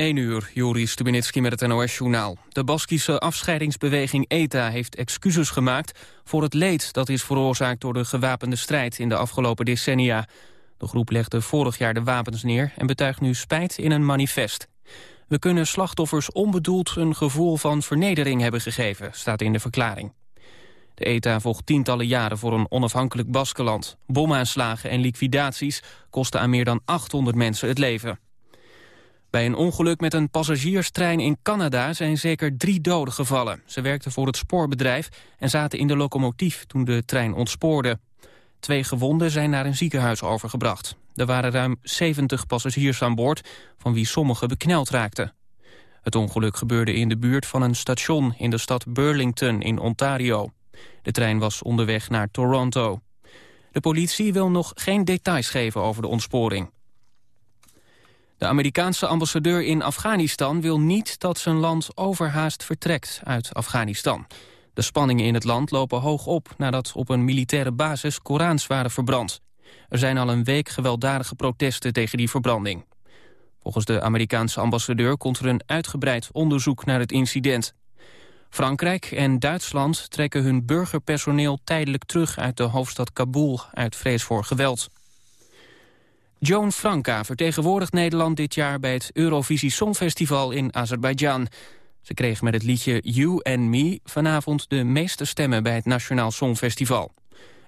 1 uur, Joris Stubenitski met het NOS-journaal. De Baskische afscheidingsbeweging ETA heeft excuses gemaakt... voor het leed dat is veroorzaakt door de gewapende strijd in de afgelopen decennia. De groep legde vorig jaar de wapens neer en betuigt nu spijt in een manifest. We kunnen slachtoffers onbedoeld een gevoel van vernedering hebben gegeven, staat in de verklaring. De ETA vocht tientallen jaren voor een onafhankelijk Baskeland. Bomaanslagen en liquidaties kosten aan meer dan 800 mensen het leven. Bij een ongeluk met een passagierstrein in Canada zijn zeker drie doden gevallen. Ze werkten voor het spoorbedrijf en zaten in de locomotief toen de trein ontspoorde. Twee gewonden zijn naar een ziekenhuis overgebracht. Er waren ruim 70 passagiers aan boord, van wie sommigen bekneld raakten. Het ongeluk gebeurde in de buurt van een station in de stad Burlington in Ontario. De trein was onderweg naar Toronto. De politie wil nog geen details geven over de ontsporing. De Amerikaanse ambassadeur in Afghanistan wil niet dat zijn land overhaast vertrekt uit Afghanistan. De spanningen in het land lopen hoog op nadat op een militaire basis Korans waren verbrand. Er zijn al een week gewelddadige protesten tegen die verbranding. Volgens de Amerikaanse ambassadeur komt er een uitgebreid onderzoek naar het incident. Frankrijk en Duitsland trekken hun burgerpersoneel tijdelijk terug uit de hoofdstad Kabul uit vrees voor geweld. Joan Franka vertegenwoordigt Nederland dit jaar bij het Eurovisie Songfestival in Azerbeidzjan. Ze kreeg met het liedje You and Me vanavond de meeste stemmen bij het Nationaal Songfestival.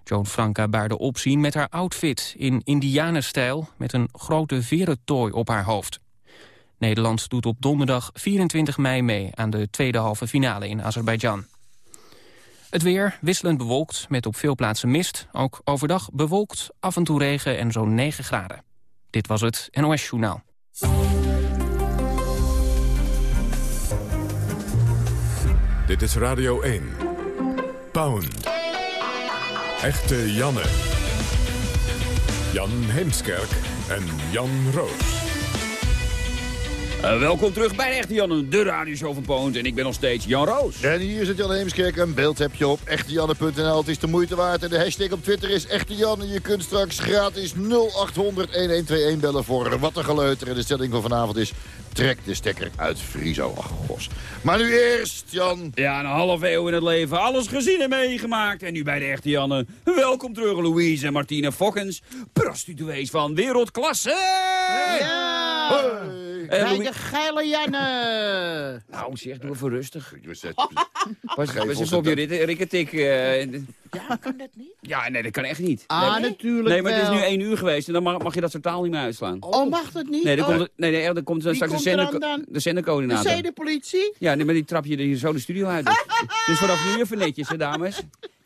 Joan Franka baarde opzien met haar outfit in indianenstijl met een grote verentooi op haar hoofd. Nederland doet op donderdag 24 mei mee aan de tweede halve finale in Azerbeidzjan. Het weer wisselend bewolkt met op veel plaatsen mist. Ook overdag bewolkt, af en toe regen en zo'n 9 graden. Dit was het NOS Journaal. Dit is Radio 1. Pound. Echte Janne. Jan Heemskerk en Jan Roos. Uh, welkom terug bij de Echte Janne, de radioshow van Poont. En ik ben nog steeds Jan Roos. En hier zit Jan Heemskerk. Een beeld heb je op echtejanne.nl. Het is de moeite waard. En de hashtag op Twitter is Echte Janne. Je kunt straks gratis 0800-1121 bellen voor wat een geleuter. En de stelling van vanavond is... Trek de stekker uit Friso. Ach, gos. Maar nu eerst, Jan. Ja, een half eeuw in het leven. Alles gezien en meegemaakt. En nu bij de Echte Janne. Welkom terug, Louise en Martine Fokkens. Prostituees van wereldklasse. Ja! Eh, Bij de geile Janne. Nou zeg, doe even rustig. Pas, pas ons even op je het- rikketik. eh, Ja, kan dat niet? ja, nee, dat kan echt niet. Ah, nee, natuurlijk nee, maar het is nu één uur geweest en dan mag, mag je dat soort taal niet meer uitslaan. Oh, mag dat niet? Nee, dan Oh, komt, nee, nee, dan komt straks de, er zendercoördinator. de zedenpolitie? Ja, nee, maar die trap je er hier zo de studio uit. Dus, dus vanaf nu even netjes, hè, dames.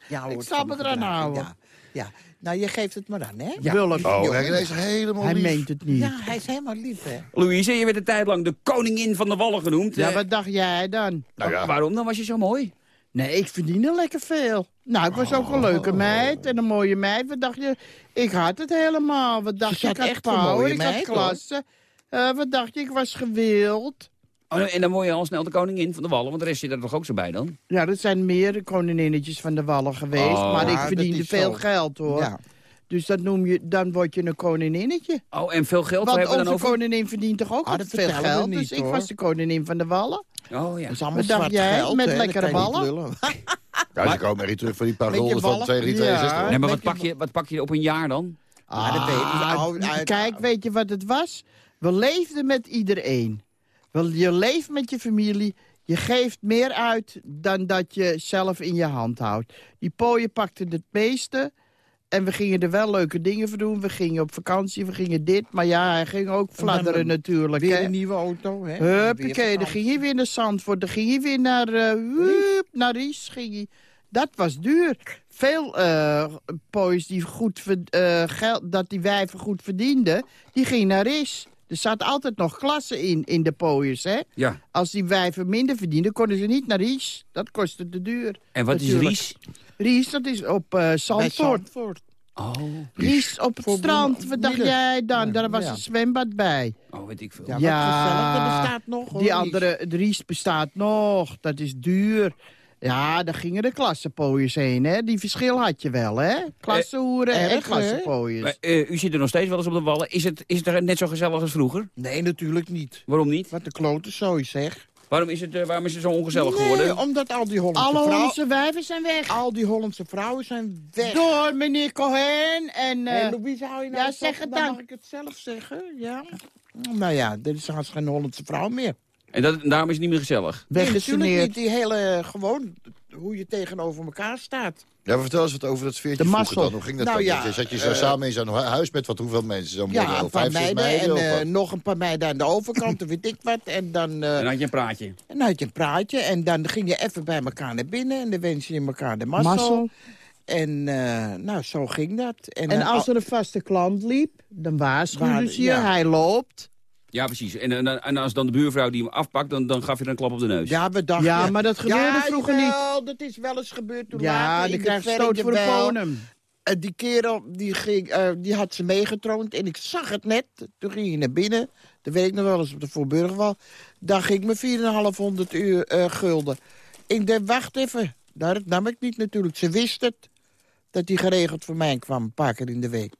Ja, hoor, Ik het me de eraan houden. Ja, ja. Nou, je geeft het maar aan, hè? Ja. Oh, hij is helemaal Hij lief. meent het niet. Ja, hij is helemaal lief, hè? Louise, je werd een tijd lang de koningin van de wallen genoemd. Ja, wat dacht jij dan? Nou ja. Waarom dan? Was je zo mooi? Nee, ik verdiende lekker veel. Nou, ik was ook een leuke meid en een mooie meid. Wat dacht je? Ik had het helemaal. Wat dacht je? Ik had echt een power, mooie ik had klasse. Eh, wat dacht je? Ik was gewild. Oh, en dan word je al snel de koningin van de wallen, want de rest zit er toch ook zo bij dan? Ja, dat zijn meer koningininnetjes van de wallen geweest. Oh. maar ik verdiende veel zo. geld, hoor. Ja. Dus dat noem je, dan word je een koninginnetje. Oh, en veel geld Want hebben we onze dan over? koningin verdient toch ook Ah, altijd dat veel geld. niet, dus ik was de koningin van de wallen. Oh ja. Dat is allemaal Wat dacht zwart jij? geld, Met lekkere lullen. Ja, ze komen er niet terug van die gulden van ballen? 2062. Ja. Nee, maar wat pak, je, wat pak je op een jaar dan? Ah, dat weet ik. Uit- kijk, weet je wat het was? We leefden met iedereen. Wel, Je leeft met je familie. Je geeft meer uit dan dat je zelf in je hand houdt. Die pooien pakten het meeste. En we gingen er wel leuke dingen voor doen. We gingen op vakantie, we gingen dit. Maar ja, hij ging ook fladderen natuurlijk. Weer hè. een nieuwe auto, hè? Huppakee, dan ging je weer naar Zandvoort. Dan ging je weer naar, hup, naar Ries. Ging je. Dat was duur. Veel poois die goed eh, geld, dat die wijven goed verdienden, die gingen naar Ries. Er zat altijd nog klasse in, in de pooiers, hè? Ja. Als die wijven minder verdienden, konden ze niet naar Ries. Dat kostte te duur. En wat Natuurlijk. is Ries? Ries, dat is op eh Bij Zandvoort. Oh, Ries op het Voor strand. Wat dacht midden. jij dan? Ja, Daar was ja. een zwembad bij. oh, weet ik veel. Ja. Dat bestaat nog, hoor. Die andere, de Ries bestaat nog. Dat is duur. Ja, daar gingen de klassenpooiers heen, hè. Die verschil had je wel, hè. Klassenhoeren Eh, en erg, hè? klassenpooiers. Maar, eh, u zit er nog steeds wel eens op de wallen. Is het, is het er net zo gezellig als vroeger? Nee, natuurlijk niet. Waarom niet? Wat de klote zooi zeg. Waarom is het, eh, waarom is het zo ongezellig geworden? Omdat al die Hollandse Alle vrouwen... Hollandse wijven zijn weg. Al die Hollandse vrouwen zijn weg. Door meneer Cohen en... eh, Hé, Louise, hou je nou ja, zeg het dan. dan. mag ik het zelf zeggen, ja. Nou ja, er is haast geen Hollandse vrouw meer. En dat, daarom is het niet meer gezellig. Nee, natuurlijk niet. Die hele, gewoon, hoe je tegenover elkaar staat. Ja, maar vertel eens wat over dat sfeertje De vroeger dan. Hoe ging dat Nou dan? ja, Je zat je zo eh, samen in zo'n hu- huis met wat hoeveel mensen? Zo'n Ja, een paar vijf, zes meiden, meiden? en eh, nog een paar meiden aan de overkant, of weet ik wat. En dan, eh, Dan had je een praatje. en dan had je een praatje en dan ging je even bij elkaar naar binnen... en dan wens je elkaar de mazzel. Mazzel. En eh, nou, zo ging dat. En, En dan als al- er een vaste klant liep, dan waarschuwden Waar- ze je, ja. hij loopt. Ja, precies. En, en, en als dan de buurvrouw die hem afpakt, dan, dan gaf je er een klap op de neus. Ja, we dachten... Ja, maar dat gebeurde ja, vroeger jawel, dat is wel eens gebeurd toen Ja, later die krijgt stoot voor de ponum. Eh, die kerel, die, ging, eh, die had ze meegetroond en ik zag het net. Toen ging je naar binnen, dat weet ik nog wel eens op de Voorburgwal. Daar ging ik me 4,500 uur eh, gulden. Ik dacht, wacht even, Nou, dat nam ik niet natuurlijk. Ze wist het, dat die geregeld voor mij kwam, een paar keer in de week.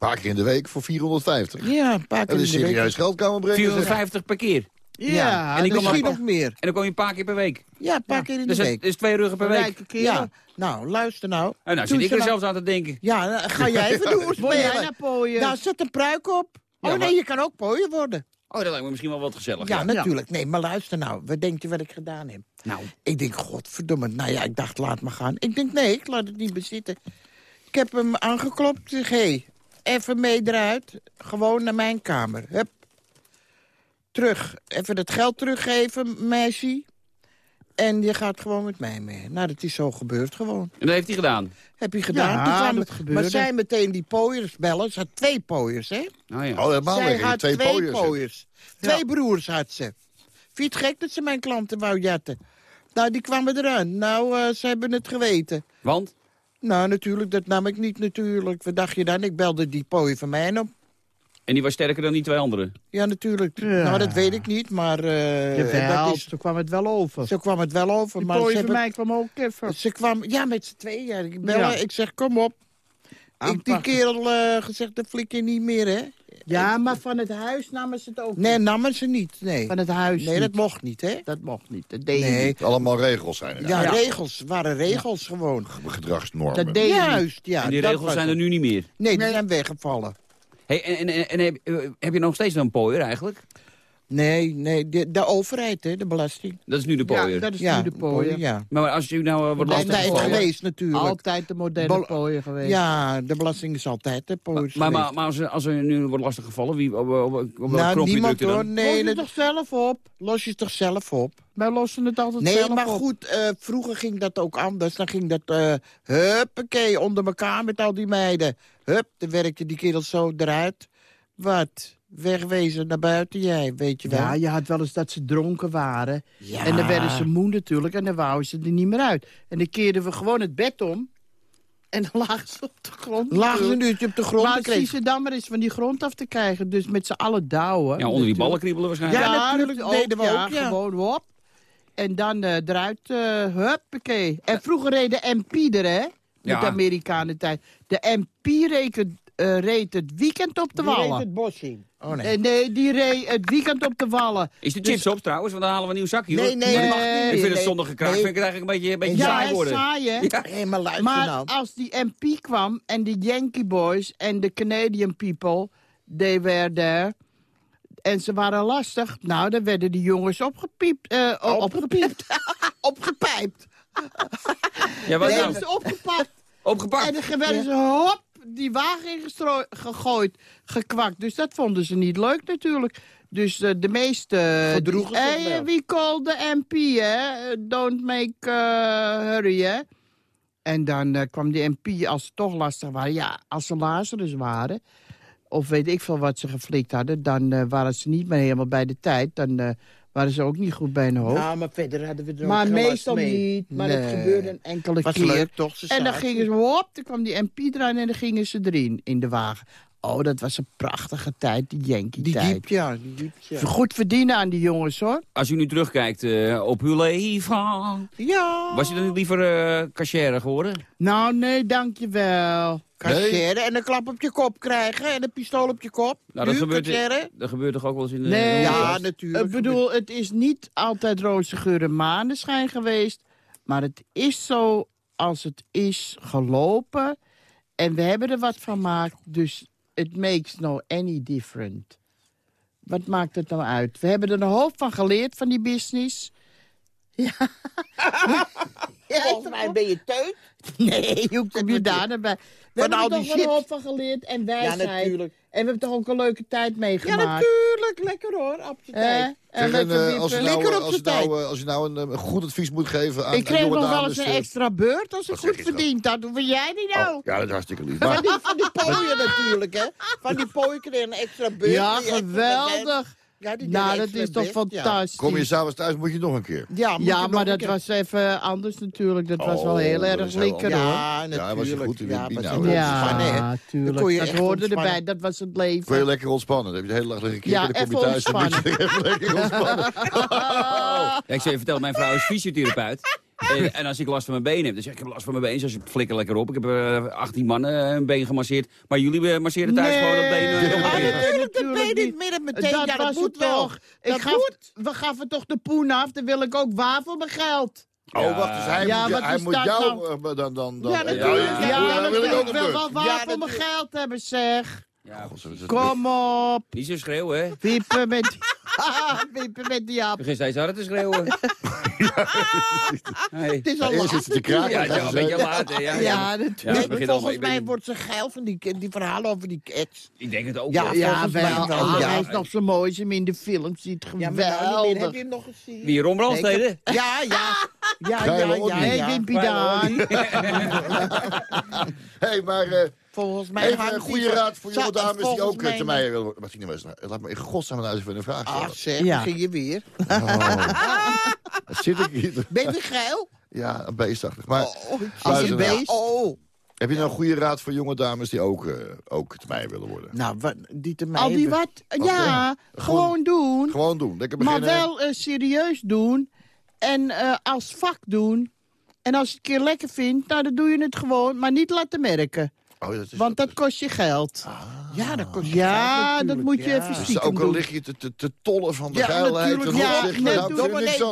Een paar keer in de week voor 450. Ja, een paar keer Dat in is de week. serieus geld komen brengen. zeg. 450 per keer. Ja, en ik dat is Misschien nog meer. En dan kom je een paar keer per week. Ja, een paar keer in de Dus week. is twee ruggen per week. kerel. Ja, nou, luister nou. En nou Toen zit ik er nou- zelfs aan te denken. Ja, nou, ga jij even doen Wil jij naar pooien? Nou, zet een pruik op. Oh nee, je kan ook pooier worden. Oh, dat lijkt me misschien wel wat gezellig. Ja, Ja, natuurlijk. Nee, maar luister nou. Wat denk je wat ik gedaan heb? Nou, Ik denk, godverdomme. Nou ja, ik dacht, laat maar gaan. Ik denk, nee, ik laat het niet bezitten. Ik heb hem aangeklopt. Hé, hey, even mee eruit. Gewoon naar mijn kamer. Hup. Terug. Even het geld teruggeven, meisje. En je gaat gewoon met mij mee. Nou, dat is zo gebeurd gewoon. en dat heeft hij gedaan. Heb je gedaan. Ja, Toen kwamen- dat gebeurde. Maar zij meteen die pooiers bellen. Ze had twee pooiers, hè? Oh ja. Oh, helemaal Zij had Twee, twee pooiers. pooiers. Twee broers had ze. Vind je het gek dat ze mijn klanten wou jatten? Nou, die kwamen eraan. Nou, eh, ze hebben het geweten. Want? Nou, natuurlijk, dat nam ik niet natuurlijk. Wat dacht je dan? Ik belde die pooi van mij op. En die was sterker dan die twee anderen. Ja, natuurlijk. Ja. Nou, dat weet ik niet, maar... eh, Jawel, dat is, zo kwam het wel over. zo kwam het wel over. Die maar ze pooien van hebben- mij kwam ook even. Ze kwam, ja, met z'n tweeën. Ja. Ik, bellen, Ja. ik zeg, kom op. Ik die Aanpakken. kerel eh, gezegd, dat flik je niet meer, hè? Ja, maar van het huis namen ze het ook Nee, niet. namen ze niet. Nee, Van het huis nee niet. dat mocht niet, hè? Dat mocht niet. Dat deed Nee. niet. Allemaal regels zijn er. Ja, Ja. regels. waren regels gewoon. Gedragsnormen. Dat deed. Juist, ja. en die regels was zijn er nu niet meer. Nee, die Nee. zijn weggevallen. Hey, en en, en heb, eh, heb je nog steeds een pooier eigenlijk? Nee, nee, de, de overheid, hè, de belasting. Dat is nu de Ja, pooier. dat is ja, nu de pooien. Ja. Maar als u nou eh, wordt Nee, lastig Altijd pooier. geweest, natuurlijk. Altijd de moderne pooien geweest. Ja, de belasting is altijd, hè, pooiers Maar, maar, geweest. maar als, er, als er nu wordt lastig gevallen, wie, op, op, op, op welk nou, knopje niemand drukt u hoor. dan? Los Nee, je toch zelf op? los je toch zelf op? Wij lossen het altijd Nee, zelf maar op. goed, eh, vroeger ging dat ook anders. Dan ging dat, eh huppakee, onder elkaar met al die meiden. Hup, dan werkte die kerel zo eruit. Wat? Wegwezen naar buiten jij, weet je wel. Ja, je had wel eens dat ze dronken waren. Ja. En dan werden ze moe natuurlijk en dan wouden ze er niet meer uit. En dan keerden we gewoon het bed om. En dan lagen ze op de grond. Lagen ze een uurtje op de grond. Maar zie ze dan maar eens van die grond af te krijgen. Dus met z'n allen douwen. Ja, onder die ballen kriebelen waarschijnlijk. Ja, natuurlijk, dat deden we ook, ja. gewoon hop. En dan eh, eruit, eh huppakee. En vroeger reed de MP er, hè? Met Ja. de Amerikanen tijd. De MP reed, eh, reed het weekend op de Die reed wallen. het bos in. Oh nee. Eh, nee, die reed het weekend op de wallen. Is de Dus- chips op trouwens? Want dan halen we een nieuw zakje. hoor. Nee, nee, Nee. niet. Ik vind het Nee, zondag gekraakt. nee. Vind ik het eigenlijk een beetje, een beetje Ja, saai worden. saai, hè? Ja. Nee, maar luister Maar nou. als die MP kwam en de Yankee Boys en de Canadian people, they were there. En ze waren lastig. Nou, dan werden die jongens opgepiept. eh, o- opgepiept. Opgepijpt. Ja, wat Dan nou? werden ze opgepakt. Opgepakt. En dan werden ze hop, die wagen gegooid, gekwakt. Dus dat vonden ze niet leuk natuurlijk. Dus eh, de meeste... Gedroegen Hey, wel. we call the MP, hè. Don't make eh, hurry, hè. En dan eh, kwam die MP, als ze toch lastig waren... Ja, als ze Lazarus waren... of weet ik veel wat ze geflikt hadden... dan eh, waren ze niet meer helemaal bij de tijd. Dan eh, waren ze ook niet goed bij hun hoofd. Nou, maar verder hadden we er maar meestal mee. niet. Maar het gebeurde een enkele Was keer. leuk toch? Ze En dan zaten. gingen ze, hop, dan kwam die MP eraan en dan gingen ze erin, in de wagen. Oh, dat was een prachtige tijd, die Die Yankee-tijd. diep, ja. Die diep, ja. Goed verdienen aan die jongens, hoor. Als u nu terugkijkt eh, op uw leven... Ja. Was u dan niet liever eh cashier geworden? Nou, nee, dankjewel. Kasseren en een klap op je kop krijgen en een pistool op je kop. Nou, dat gebeurt, kasseren? dat gebeurt toch ook wel eens in de... Nee. Ja, Ik natuurlijk. bedoel, het is niet altijd roze geur en maneschijn geweest. Maar het is zo als het is gelopen. En we hebben er wat van gemaakt. Dus it makes no any different. Wat maakt het nou uit? We hebben er een hoop van geleerd van die business. Ja. ja Volgens mij ben je teut. Nee, hoe kom je daar nou bij? We Van hebben er toch een hoop van geleerd en Ja, wijsheid. natuurlijk. En we hebben toch ook een leuke tijd Ja, meegemaakt. natuurlijk. Lekker hoor, op je Eh, tijd. en eh, als, je nou, Lekker eh, op als, je nou, tijd. eh, als je nou een, eh, goed advies moet geven aan Ik kreeg nog wel eens een eh, extra beurt als ik goed verdiend had. Hoe vind jij die nou? Oh, ja, dat is hartstikke lief. Van Maar, die, van die pooien natuurlijk, hè. Van die pooien kreeg een extra beurt. ja, die geweldig. Ja, die Nou, dat is toch fantastisch. kom je s'avonds thuis, moet je nog een keer. Ja, Ja, maar dat keer- was even anders natuurlijk. Dat was wel Oh, heel erg lekker hoor. Ja, natuurlijk. ja, was nou, Dat hoorde ontspannen. erbij. Dat was het leven. Kun je lekker ontspannen. Dan heb je de hele dag liggen Ja, kijken, dan kom je thuis. Dan moet je even lekker ontspannen. Ja, ik zou je vertellen, mijn vrouw is fysiotherapeut. En, en als ik last van mijn been heb, dan zeg ik, ik heb last van mijn been. Ze zegt, flikker lekker op. Ik heb eh, 18 mannen eh, een been gemasseerd. Maar jullie eh, masseren thuis gewoon dat been eh, Ah, keer. natuurlijk, dat Natuurlijk been in niet. het midden meteen. dat ja, dat moet wel. toch. Ik Dat gaf, moet. we gaven toch de poen af. Dan wil ik ook waar voor mijn geld. Oh, wacht eens. Hij Ja, moet, wat hij moet jou... nou? eh, dan, dan, dan, Ja, eh, natuurlijk. ja, Ja, ja, dan wil ik ook wel waar Ja, voor mijn geld hebben, zeg. Ja, God, is Kom op. niet zo schreeuwen, hè. Wiepen met, wiepen met die aap. Begin steeds harder te schreeuwen. Hey. Het is Ja, al Eerst laat zit ze te kraken. Ja, is wel een ze- beetje laat, hè. Ja, ja. Ja, Ja, volgens mij wordt ze geil van die, die verhalen over die cats. Ik denk het ook. Ja, wel. Ja, wel. wel, Ah, ja. Hij is nog zo mooi als je hem in de film ziet. Ja, maar nou. Heb Geweldig. je hem nog gezien? Wie, Ron Brandstede? Ja, ja. Ja, ja, ja. Ja. Wimpy. Oddy. hey, maar eh, Volgens mij even een goede raad voor jonge dames die ook eh, mij- te mij willen worden. Martine Wees, laat me in godsnaam nou eens even een vraag stellen. Ach zeg, Ja. ging je weer. Zit ik hier? Ben je geil? Ja, een beestachtig. Maar Oh, als Sluizen een nou. beest. Oh. heb je nou een goede raad voor jonge dames die ook, eh, ook te mij willen worden? Nou, wat, die te mij Al die wat? Ja, Gewoon- gewoon doen. Gewoon doen. Lekker Maar beginnen. wel eh, serieus doen. En eh, als vak doen. En als je het een keer lekker vindt, nou dan doe je het gewoon. Maar niet laten merken. Oh, dat is, Want dat kost je geld. Ja, dat kost je Ja, geld dat moet je ja. even Dus stiekem ook al doen. lig je te, te, te tollen van de Ja, geilheid. en Ja, nou, ik heb er aan,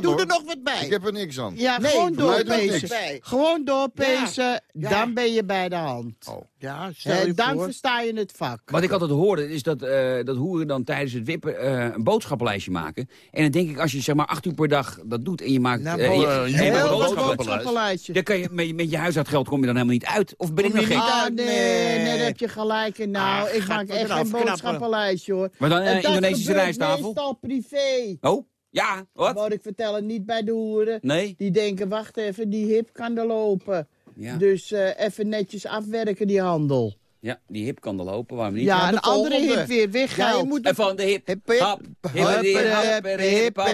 doe hoor. er nog wat bij. Ik heb er niks aan. Ja, Nee, gewoon doe doorpezen. Gewoon doorpezen, Ja. dan ben je bij de hand. Oh. Ja, stel dan voor. versta je het vak. Wat ik altijd hoorde, is dat, eh, dat hoeren dan tijdens het wippen eh, een boodschappenlijstje maken. En dan denk ik, als je zeg maar acht uur per dag dat doet en je maakt... Nou, eh, je- bo- en je heel maakt wat boodschappen, boodschappenlijst. boodschappenlijstje. dan kan je met, met je huishoudgeld kom je dan helemaal niet uit. Of ben ik nog gek? niet Ah, uit? nee, Nee. nee, daar heb je gelijk in. Nou, Ah, ik maak echt geen knappen. boodschappenlijstje, hoor. Maar dan En een dat Indonesische rijsttafel? meestal privé. Oh, ja, wat? Wou ik vertellen, niet bij de hoeren. Nee? Die denken, wacht even, die hip kan er lopen. Ja. Dus eh, even netjes afwerken, die handel. ja, die hip kan er lopen, waarom niet? Ja, Ja, een de andere volgende. hip weer, weer Ja, je moet En van de hip, Hip, hip. hap, hip, hip, hip, hip, hip, hip, wip, wap,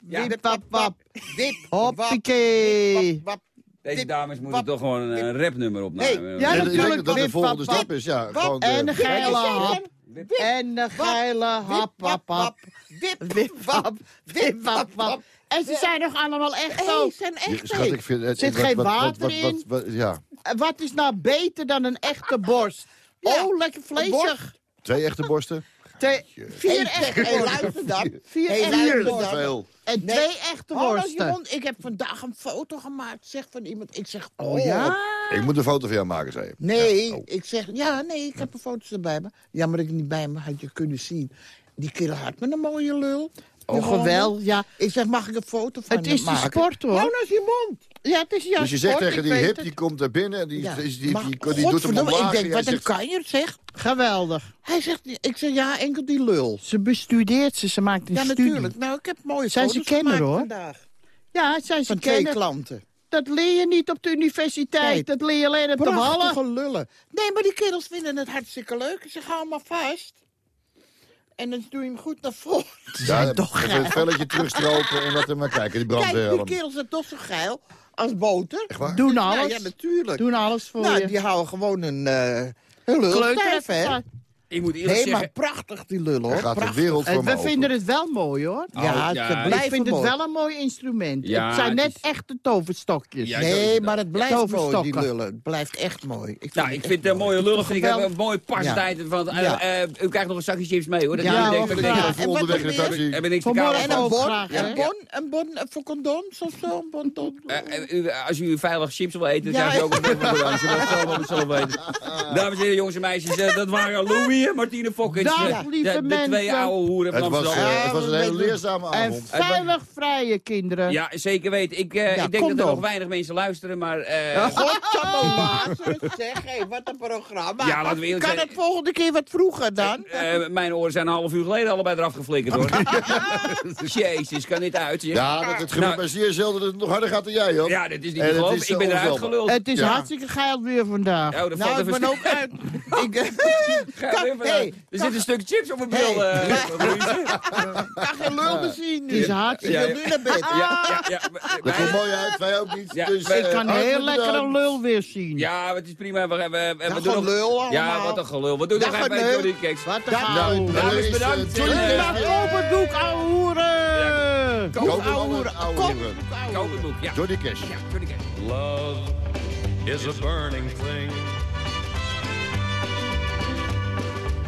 wip, wap, wap. Wip, Hoppakee. Deze Dip, dames moeten wap, toch gewoon een rapnummer opnemen. Ja, Ja, natuurlijk. dat de volgende stap is, ja. Gewoon de- En een geile hap. En een geile hap, hap, hap. Wip, Wip, wap, wip, wap, wap. En ze zijn nog allemaal echt Hey, ook. zijn echt het- Zit geen wat- wat- water wat- in? wat- wat- Ja, Wat is nou beter dan een echte borst? Oh, lekker vleesig. twee echte borsten. Twee, vier echte hey, luister dan. Vier echte. Veel. En Nee. twee echte worsten. Jeroen, ik heb vandaag een foto gemaakt, zeg van iemand. Ik zeg, oh, Oh ja? Ik moet een foto van jou maken, zei je. Nee, Ja, oh. ik zeg, ja, nee, ik heb een foto's erbij me. Jammer dat ik niet bij me had je kunnen zien. Die kerel had me een mooie lul. Oh, Die geweldig. Ja, Ik zeg, mag ik een foto van het hem is de maken? sport, hoor. Hou nou je mond. Ja, het is juist Dus je zegt sport, tegen die hip, het. die komt er binnen en die, Ja. die, die, die, Maar die, doet hem godverdomme, omlaag. Ik denk, en wat een zegt, kanjer zeg. Geweldig. Hij zegt, ik zeg, ja, enkel die lul. Ze bestudeert ze, ze maakt een Ja, studie. natuurlijk. Nou, ik heb mooie Zijn ze foto's gemaakt hoor. vandaag. Ja, zijn ze Van twee kennen. klanten. Dat leer je niet op de universiteit. Nee. Dat leer je alleen op de wallen. Lullen. Nee, maar die kerels vinden het hartstikke leuk. Zeg, hou maar vast. En dan doe je hem goed naar voren. Ja, toch even het velletje terugstropen en laten we maar kijken. Die Kijk, die kerels zijn toch zo geil als boter. Echt waar? Doen Ja, alles. ja, natuurlijk. Doen alles voor nou, je. die houden gewoon een, uh, een lul Kleuter stijf, hè? Ik moet eerlijk Nee, maar prachtig die lul, hoor. Gaat de wereld voor me we open. vinden het wel mooi, hoor. Oh, Ja, ja, ik vind het wel een mooi instrument. Ja, het zijn het net is- echte toverstokjes. Ja, Nee, maar het blijft mooi, die lullen. Het blijft echt mooi. Ik Nou, ik vind het een mooi. mooie lullig. vind Ik heb geweldig. een mooie pastijd. Want, eh, Ja. eh, u krijgt nog een zakje chips mee, hoor. Dat Ja, denken, dat denk, Even En wat onderweg in de nog meer? taxi. heb ik niks te Vanmorgen kouden. En een bon, een bon, een bon eh, voor condoms of zo, een bon. Eh, eh, u- als u veilig chips wil eten, dan Ja. krijg je ook een bon zelf weten. Dames en heren, jongens en meisjes, eh, dat waren Louis en Martine Fokkens. Dag, eh, lieve de, de twee oude hoeren van Het was, Amsterdam. eh, het was een hele leerzame En avond. veilig vrije kinderen. Ja, zeker weten. Ik, eh, Ja, ik denk dat er nog weinig mensen luisteren, maar... eh, Godsamme zeg, hé, wat een programma. Ja, laten we eerlijk Kan zijn. het volgende keer wat vroeger dan? eh, mijn oren zijn een half uur geleden allebei eraf geflikkerd, hoor. Jezus, kan dit uit, zeg. Ja, dat, het gebeurt Nou. zeer zelden dat het nog harder gaat dan jij, hoor. Ja, dit is niet En te geloven. Ik ben eruit geluld. Het is hartstikke geil weer vandaag. Oh, dat Nou, valt ik ben ook uit. Ik, Ga vanuit. hey, er zit een stuk chips op mijn bril. Hey. eh, kan geen lul meer zien Het nu. is Ik hartstikke... Ja, wil nu naar bed. Ja, ja, ja. Dat komt mooi uit, wij ook niet. Ja, dus, wij- Ik eh, kan heel lekker een lul weer zien. Ja, het is prima. We, we, we, we Ja, doen lul allemaal. Ja, wat een gelul. Wat doe je Ja, nog even. Johnny Cakes? Wat een. Nou, Dames, er bedankt. eh, Eh, koop het boek, ouwe hoeren! Koop het boek, ja. Johnny Cash. Love is a burning thing,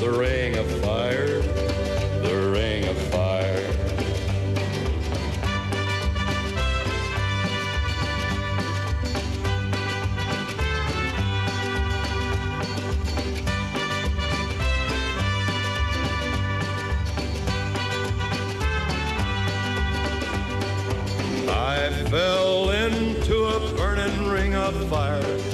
The ring of fire, the ring of fire. I fell into a burning ring of fire.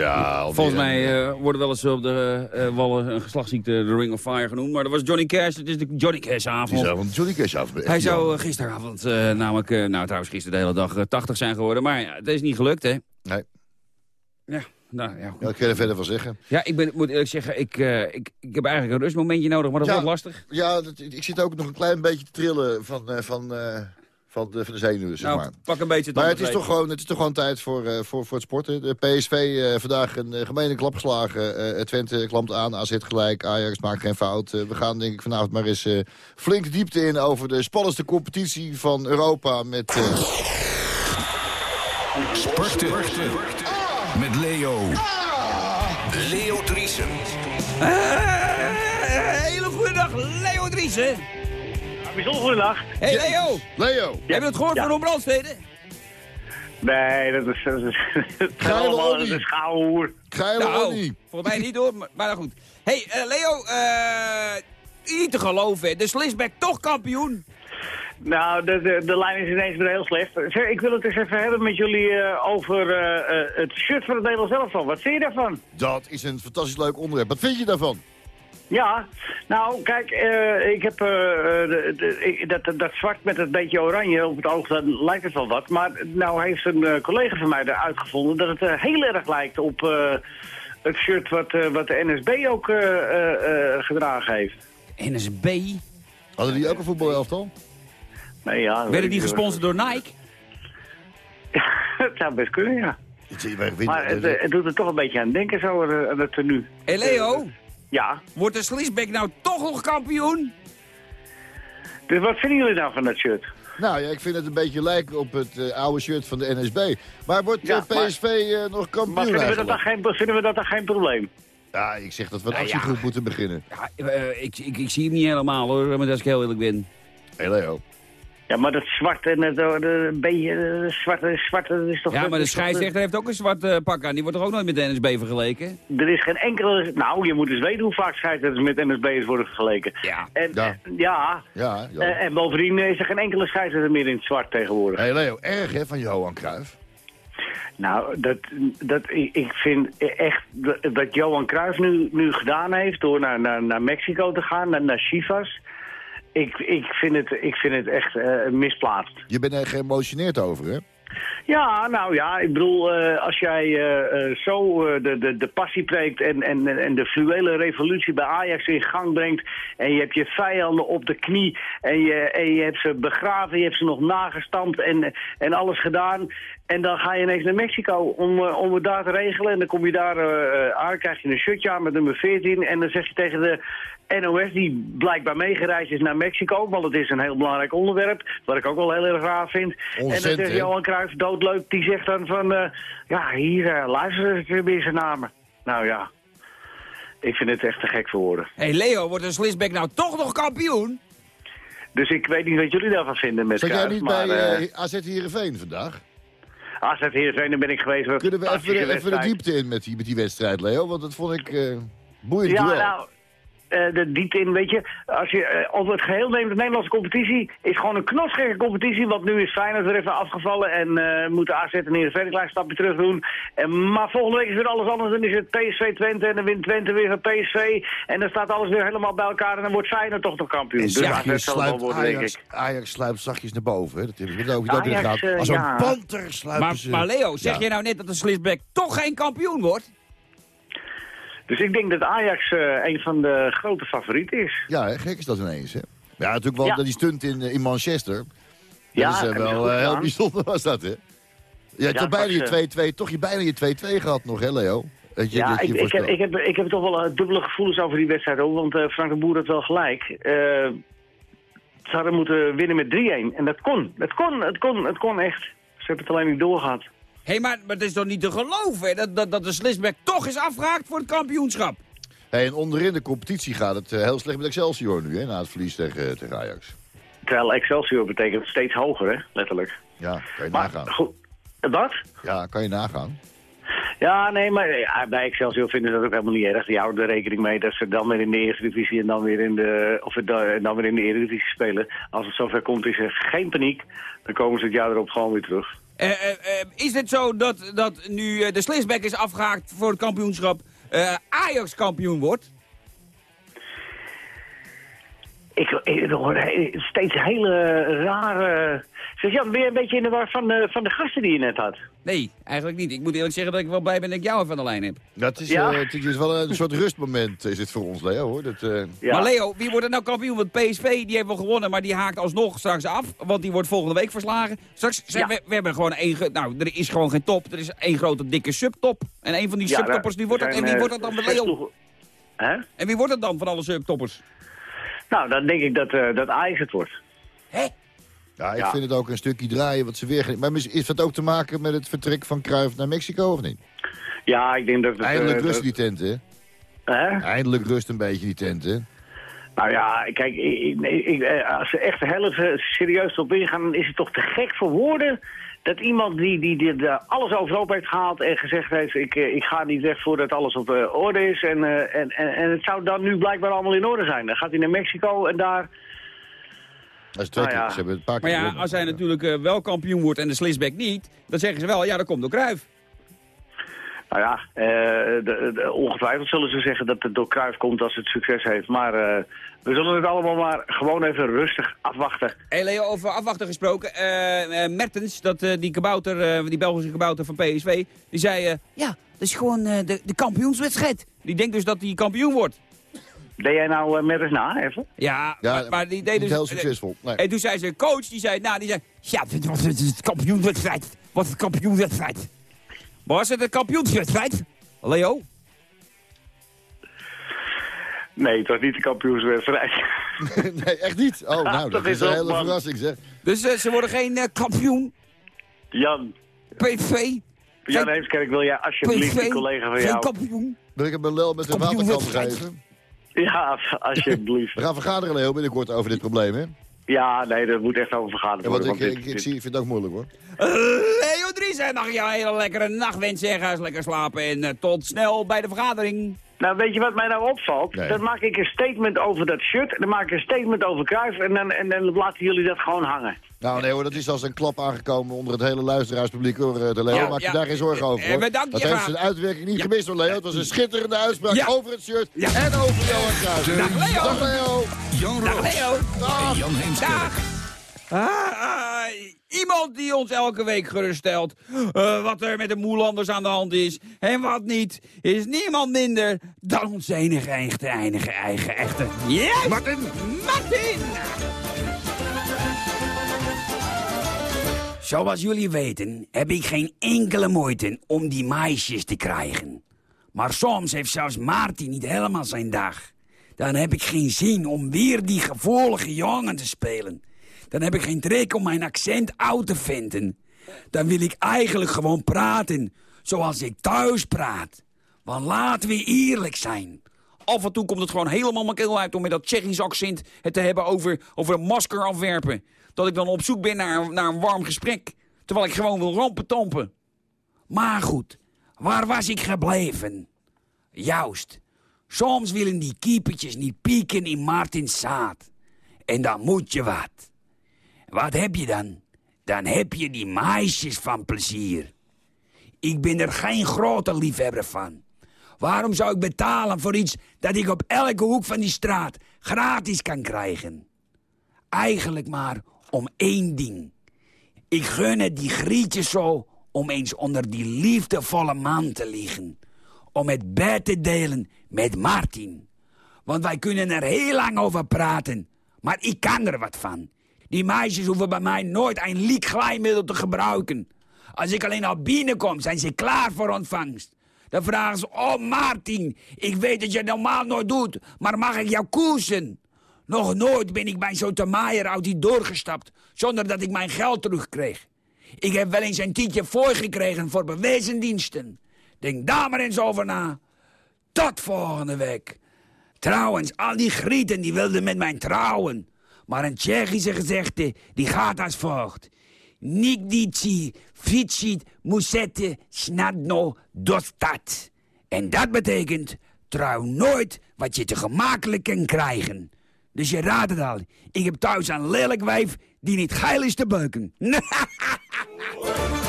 Ja, Volgens mij eh, worden wel eens op de eh, wallen een geslachtsziekte de Ring of Fire genoemd. Maar dat was Johnny Cash. Het is de Johnny Cash avond. Johnny Cash Hij zou eh, gisteravond eh, namelijk, eh, nou trouwens gisteren de hele dag, eh, 80 zijn geworden. Maar ja, het is niet gelukt, hè? Nee. Ja, nou ja. goed. Ja, ik kan er verder van zeggen. Ja, ik ben, moet eerlijk zeggen, ik, eh, ik, ik heb eigenlijk een rustmomentje nodig, maar dat Ja. wordt lastig. Ja, dat, ik zit ook nog een klein beetje te trillen van, eh, van, eh, van, de, van de zenuwen, zeg nou, maar. pak een beetje Maar het is, toch gewoon, het is toch gewoon tijd voor, eh, voor, voor het sporten. De PSV eh, vandaag een uh, gemene klap geslagen. Eh, Twente klampt aan, AZ gelijk. Ajax maakt geen fout. We gaan denk ik vanavond maar eens eh, flink diepte in... over de spannendste competitie van Europa met... eh, Sporten. Met Leo. Leo Driesen. Eh, hele goede dag, Leo Driessen. Bijzonder goedendag. Hey Leo, Leo! heb je het gehoord Ja. van Ron Brandstede? Nee, dat is... Dat is, dat is schouwhoer. Geile Nou, mij niet hoor, maar, maar goed. hey, eh, Leo, eh, niet te geloven, de Slisbeck toch kampioen? Nou, de, de, de lijn is ineens weer heel slecht. Zeg, ik wil het eens even hebben met jullie eh, over het shirt van het Nederlands elftal. Wat vind je daarvan? Dat is een fantastisch leuk onderwerp. Wat vind je daarvan? Ja, nou kijk, eh, ik heb eh, de, de, ik- dat, dat zwart met het beetje oranje op het oog, dan lijkt het wel wat. Maar nou heeft een eh, collega van mij eruit gevonden dat het eh, heel erg lijkt op eh, het shirt wat, eh, wat de NSB ook eh, eh, eh, gedragen heeft. NSB? Hadden die ook een voetbalelftal? Nee, ja, dat Werden die ik niet. gesponsord door Nike? Het zou best kunnen, ja. Maar het, het doet er toch een beetje aan denken zo, aan het tenue. Hé Leo, Ja, wordt de Slisbeck nou toch nog kampioen? dus wat vinden jullie nou van dat shirt? Nou ja, ik vind het een beetje lijken op het eh, oude shirt van de NSB. Maar wordt Ja, eh, PSV eh, nog Maar kampioen vinden we, dat dan geen, vinden we dat dan geen probleem? Ja, ik zeg dat we een Nou ja. actiegroep moeten beginnen. Ja, ik, ik, ik zie het niet helemaal hoor, maar als ik heel eerlijk ben. Hé Leo. Ja, maar dat zwarte en het eh, de, beetje eh, zwarte, zwarte, dat is toch... Ja, maar de scheidsrechter heeft ook een zwart eh, pak aan. Die wordt toch ook nooit met de NSB vergeleken? Er is geen enkele... Nou, je moet eens weten hoe vaak scheidsrechters met NSB'ers worden vergeleken. Ja. En, Ja. ja. eh, en bovendien is er geen enkele scheidsrechter meer in het zwart tegenwoordig. Hé Leo, erg hè van Johan Cruijff. Nou, dat, dat, ik ik vind echt dat, dat Johan Cruijff nu, nu gedaan heeft door naar, naar, naar Mexico te gaan, naar, naar Chivas. Ik, ik, vind het, ik vind het echt eh, misplaatst. Je bent er geëmotioneerd over hè? Ja, nou ja, ik bedoel, eh, als jij eh, eh, zo de, de, de passie preekt en, en, en de fluwele revolutie bij Ajax in gang brengt... en je hebt je vijanden op de knie en je, en je hebt ze begraven, je hebt ze nog nagestampt en, en alles gedaan... en dan ga je ineens naar Mexico om, om het daar te regelen... en dan kom je daar aan, krijg je een shirtje aan met nummer 14... en dan zeg je tegen de NOS, die blijkbaar meegereisd is naar Mexico... want het is een heel belangrijk onderwerp, wat ik ook wel heel erg raar vind... en dan zegt hè? Johan Cruijff, doodleuk, die zegt dan van... eh, ja, hier, eh, luister eens weer zijn namen. Nou ja, ik vind het echt te gek voor woorden. Hé Leo, wordt de Slisbeck nou toch nog kampioen? Dus ik weet niet wat jullie daarvan vinden met Zat jij niet maar... bij eh eh AZ Heerenveen vandaag? AZ Heerenveen, daar ben ik geweest. Kunnen we even, even de diepte in met die, met die wedstrijd, Leo? Want dat vond ik eh boeiend Ja, duel. nou, eh, de diepte in, weet je, als je eh, over het geheel neemt, de Nederlandse competitie is gewoon een knotsgekke competitie, want nu is Feyenoord er even afgevallen en eh moeten AZ en Heerenveen een klein stapje terug doen. En, maar volgende week is weer alles anders, dan is het PSV Twente en dan wint Twente weer van PSV en dan staat alles weer helemaal bij elkaar en dan wordt Feyenoord toch nog kampioen. En Dus AZ zal wel sluipt worden, denk Ajax, ik. Ajax sluipt zachtjes naar boven. Hè? Dat heb ik ook dat Ajax, Als een ja. panter sluipen Maar, ze. maar Leo, zeg Ja. je nou net dat de Slisbeck toch geen kampioen wordt? Dus ik denk dat Ajax eh, een van de grote favorieten is. Ja, hè, gek is dat ineens, hè? Ja, natuurlijk wel Ja. dat die stunt in, eh, in Manchester. Dat Ja, is eh, wel heel bijzonder was dat, hè? Je Ja, toch bijna was, je eh, 2-2, toch je bijna je 2-2 gehad nog, hè, Leo? Dat je, Ja, dat je ik, ik, heb, ik, heb, ik heb toch wel dubbele gevoelens over die wedstrijd ook. Want Frank de Boer had wel gelijk. Ze hadden moeten winnen met 3-1. En dat kon. Het kon, het kon, het kon echt. Ze hebben het alleen niet doorgehad. Hé, maar, maar het is toch niet te geloven hè, dat, dat, dat de Slisbeck toch is afgehaakt voor het kampioenschap? Hey, en onderin de competitie gaat het eh, heel slecht met Excelsior nu, hè? Na het verlies tegen, tegen Ajax. Terwijl Excelsior betekent steeds hoger, hè? Letterlijk. Ja, kan je Maar nagaan. goed. Wat? Ja, kan je nagaan. Ja, nee, maar ja, bij Excelsior vinden ze dat ook helemaal niet erg. Die houden er rekening mee dat ze dan weer in de eerste divisie en dan weer in de, of eh, dan weer in de eredivisie spelen. Als het zover komt is er geen paniek. Dan komen ze het jaar erop gewoon weer terug. Eh, eh, eh, is het zo dat, dat nu de Slisbeck is afgehaakt voor het kampioenschap, Ajax kampioen wordt? Ik, ik hoor steeds hele rare... Zeg Jan, ben je een beetje in de war van de, van de gasten die je net had? Nee, eigenlijk niet. Ik moet eerlijk zeggen dat ik wel blij ben dat ik jou even aan de lijn heb. Dat is, Ja? eh, het is wel een soort rustmoment is het voor ons, Leo, hoor. Dat, eh, Ja. Maar Leo, wie wordt er nou kampioen? Want PSV die heeft wel gewonnen, maar die haakt alsnog straks af. Want die wordt volgende week verslagen. Straks, zijn Ja. we, we hebben gewoon één... Nou, er is gewoon geen top. Er is één grote dikke subtop. En een van die Ja, subtoppers, wie wordt dat? En wie wordt dat dan van zes Leo? Hè? En wie wordt het dan van alle subtoppers? Nou, dan denk ik dat, eh dat Ajax het wordt. Hè? ja, ik Ja. vind het ook een stukje draaien wat ze weer... Maar is dat ook te maken met het vertrek van Cruijff naar Mexico, of niet? Ja, ik denk dat het... Eindelijk eh, rust dat- die tent, hè? Hè? Eindelijk rust een beetje die tent, hè? Nou ja, kijk, ik, ik- ik- eh, als ze echt heel serieus op ingaan, dan is het toch te gek voor woorden dat iemand die, die, die, die alles overhoop heeft gehaald en gezegd heeft... ik, eh, ik ga niet weg voordat alles op eh, orde is. En, eh, en, en, en het zou dan nu blijkbaar allemaal in orde zijn. Dan gaat hij naar Mexico en daar... Dat is twee Nou keer. ja. Ze hebben een paar keer Maar ja, gewonnen. als hij natuurlijk wel kampioen wordt en de Slisbeck niet... dan zeggen ze wel, ja, dat komt door Cruijff. Nou ja, eh, de, de- ongetwijfeld zullen ze zeggen dat het door Cruijff komt als het succes heeft. Maar eh, we zullen het allemaal maar gewoon even rustig afwachten. Hey Leo, over afwachten gesproken. eh, Mertens, dat, eh, die, kabouter, eh, die Belgische kabouter van PSV, die zei... eh, ja, dat is gewoon eh, de, de kampioenswedstrijd. Die denkt dus dat hij kampioen wordt. Deed jij nou met eens na, even? Ja, Ja, maar, maar die deed dus... heel succesvol. Nee. En toen zei zijn coach, die zei, nou, die zei... Ja, dit was het is de kampioenswedstrijd. Wat is de kampioenswedstrijd? Was het de kampioenswedstrijd? Leo? Nee, het was niet de kampioenswedstrijd. nee, echt niet. Oh, nou, dat, dat is is een hele man. verrassing, zeg. Dus eh, ze worden geen eh, kampioen. Jan, PSV. Jan Geen- Heemskerk, wil jij alsjeblieft die collega van Geen jou... kampioen. Wil ik hem een lel met een waterkant geven? Ja, alsjeblieft. We gaan vergaderen, Leo, binnenkort over dit probleem, hè? Ja, nee, dat moet echt over vergaderd Ja, want ik, want ik, dit- ik, zie, ik vind het ook moeilijk, hoor. Eh, Leo Dries, mag je een hele lekkere nachtwens zeggen. Ga eens lekker slapen en eh, tot snel bij de vergadering. Nou, weet je wat mij nou opvalt? Nee. Dan maak ik een statement over dat shirt, dan maak ik een statement over Cruijff en dan, en dan laten jullie dat gewoon hangen. Nou, nee hoor, dat is als een klap aangekomen onder het hele luisteraarspubliek, hoor, eh, de Leo. Ja, Maak je ja. daar geen zorgen over, Eh, hoor. dat heeft zijn uitwerking niet Ja. gemist, hoor, Leo. Het was een schitterende uitspraak Ja. over het shirt Ja. en over Johan Cruijff. Dag, Leo. Dag, Leo. Jan Dag Roos Leo. en Jan Heemskerk. Ah, ah, iemand die ons elke week geruststelt eh, wat er met de Moelanders aan de hand is en wat niet, is niemand minder dan ons enige, echte, enige, eigen, echte... Yes! Martin. Martin! Zoals jullie weten heb ik geen enkele moeite om die meisjes te krijgen. Maar soms heeft zelfs Martin niet helemaal zijn dag. Dan heb ik geen zin om weer die gevoelige jongen te spelen. Dan heb ik geen trek om mijn accent uit te vinden. Dan wil ik eigenlijk gewoon praten zoals ik thuis praat. Want laten we eerlijk zijn. Af en toe komt het gewoon helemaal mijn keel uit om met dat Tsjechisch accent het te hebben over, over een masker afwerpen. Dat ik dan op zoek ben naar, naar een warm gesprek. Terwijl ik gewoon wil rampen tampen. Maar goed, waar was ik gebleven? Juist, soms willen die keepertjes niet pieken in Martins zaad. En dan moet je wat. Wat heb je dan? Dan heb je die meisjes van plezier. Ik ben er geen grote liefhebber van. Waarom zou ik betalen voor iets dat ik op elke hoek van die straat gratis kan krijgen? Eigenlijk maar om één ding. Ik gun het die grietjes zo om eens onder die liefdevolle man te liggen. Om het bed te delen met Martin. Want wij kunnen er heel lang over praten. Maar ik kan er wat van. Die meisjes hoeven bij mij nooit een liek glijmiddel te gebruiken. Als ik alleen al binnenkom, zijn ze klaar voor ontvangst. Dan vragen ze, oh Martin, ik weet dat je normaal nooit doet, maar mag ik jou koersen? Nog nooit ben ik bij zo'n Maier uit doorgestapt, zonder dat ik mijn geld terugkreeg. Ik heb wel eens een tientje voorgekregen voor bewezendiensten. Denk daar maar eens over na. Tot volgende week. Trouwens, al die grieten die wilden met mij trouwen. Maar een Tsjechische gezegde, die gaat als volgt. Nigdici, ficit, musette, snadno, dostat. En dat betekent, trouw nooit wat je te gemakkelijk kan krijgen. Dus je raadt het al, ik heb thuis een lelijk wijf die niet geil is te beuken.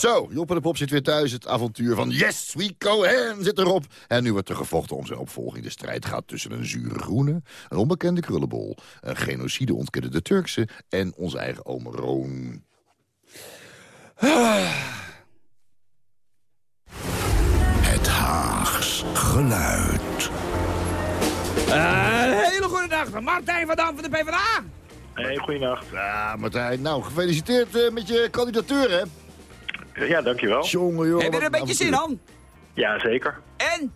Zo, Job en de Pop zit weer thuis. Het avontuur van Yes, We Cohen zit erop. En nu wordt er gevochten om zijn opvolging. De strijd gaat tussen een zure groene, een onbekende krullenbol... een genocide ontkennende Turkse en onze eigen oom Roon. Het Haags geluid. een hele goede dag, Martijn van Dam van de PvdA. Hey, goeienacht. Ja, Martijn, nou, gefeliciteerd eh, met je kandidatuur, hè? Ja, dankjewel. Jongen, joh. Heb je er een beetje zin aan? Ja, zeker. En?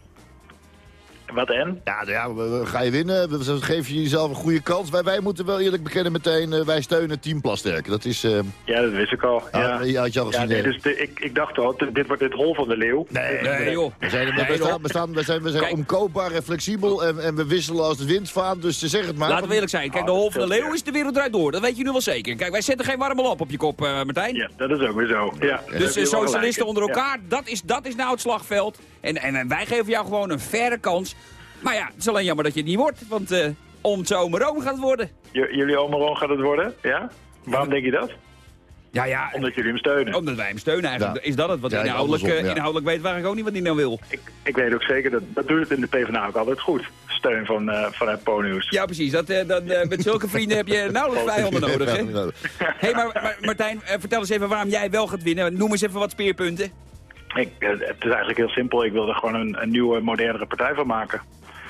Wat en? Ja, nou ja we, we- ga je winnen, we, we geven je jezelf een goede kans. Wij, wij moeten wel eerlijk bekennen meteen, eh, wij steunen Team Plasterk. Dat is... eh, Ja, dat wist ik al. Ah, ja. ja, had je al Ja, gezien, nee, dus de- ik, ik dacht al, dit wordt het hol van de leeuw. Nee, Nee, joh. We zijn, Nee, we joh. staan, we, staan, we zijn, we zijn Kijk. omkoopbaar en flexibel en, en we wisselen als de wind vaart. Dus zeg het maar. Laten we eerlijk zijn. Kijk, de Oh, Hol van de Leeuw is de wereld eruit door. Dat weet je nu wel zeker. Kijk, wij zetten geen warme lamp op je kop, eh, Martijn. Ja, dat is ook weer zo. Ja, Dus eh, socialisten onder Ja. elkaar, dat, is, dat is nou het slagveld. En, en, en wij geven jou gewoon een faire kans. Maar ja, het is alleen jammer dat je het niet wordt. Want eh om het zo Room gaat het worden. J- jullie Omeron gaat het worden? Ja? Waarom denk je dat? Ja, ja. Omdat jullie hem steunen. Omdat wij hem steunen eigenlijk. Ja. Is dat het? Want Ja, inhoudelijk, andersom, eh, ja. inhoudelijk weet waar ik ook niet wat hij nou wil. Ik, ik weet ook zeker, dat, dat doet het in de PvdA ook altijd goed. Steun van, eh vanuit Po-nieuws. Ja, precies. Dat, eh, dan, eh, met zulke vrienden heb je nauwelijks vijanden nodig, hè? Hey, maar, maar Martijn, vertel eens even waarom jij wel gaat winnen. Noem eens even wat speerpunten. Ik, het is eigenlijk heel simpel. Ik wil er gewoon een, een nieuwe, modernere partij van maken.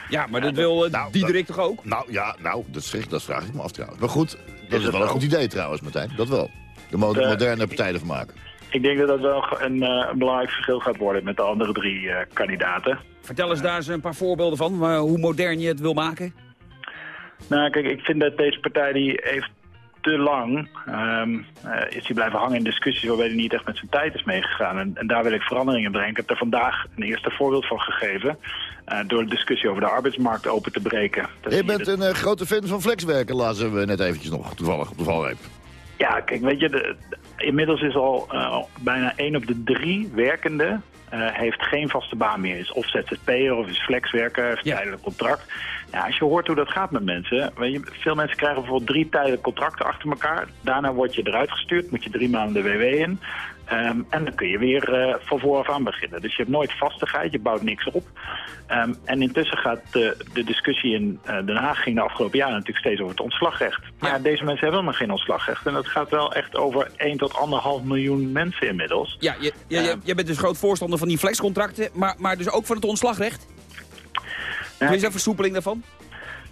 Ja, maar dat wil eh, nou, Diederik toch ook? Nou ja, nou, dat, zeg, dat vraag ik me af trouwens. Maar goed, dat is wel een goed idee trouwens, Martijn. Dat wel. De Eh, moderne partij ervan maken. Ik denk dat dat wel een, eh, een belangrijk verschil gaat worden met de andere drie eh, kandidaten. Vertel eens daar eens een paar voorbeelden van, hoe modern je het wil maken. Nou, kijk, ik vind dat deze partij die heeft te lang ehm, eh, is die blijven hangen in discussies waarbij hij niet echt met zijn tijd is meegegaan. En, en daar wil ik veranderingen in brengen. Ik heb er vandaag een eerste voorbeeld van gegeven. Eh, door de discussie over de arbeidsmarkt open te breken. Dat Je bent dat- een eh, grote fan van flexwerken, lazen we net eventjes nog, toevallig, op de valreep. Ja, kijk, weet je, de, de- inmiddels is al eh, bijna één op de drie werkenden eh, heeft geen vaste baan meer. Is of ZZP'er of is flexwerker, heeft Ja. tijdelijk contract. Ja, als je hoort hoe dat gaat met mensen, weet je, veel mensen krijgen bijvoorbeeld drie tijdelijke contracten achter elkaar. Daarna word je eruit gestuurd, moet je drie maanden de WW in. Ehm, en dan kun je weer eh, van vooraf aan beginnen. Dus je hebt nooit vastigheid, je bouwt niks op. Ehm, en intussen gaat de, de discussie in eh, Den Haag ging de afgelopen jaren natuurlijk steeds over het ontslagrecht. Maar Ja. deze mensen hebben nog geen ontslagrecht. En dat gaat wel echt over 1 tot 1,5 miljoen mensen inmiddels. Ja, je, je, je, je bent dus groot voorstander van die flexcontracten, maar, maar dus ook van het ontslagrecht? Ja, Is er versoepeling daarvan?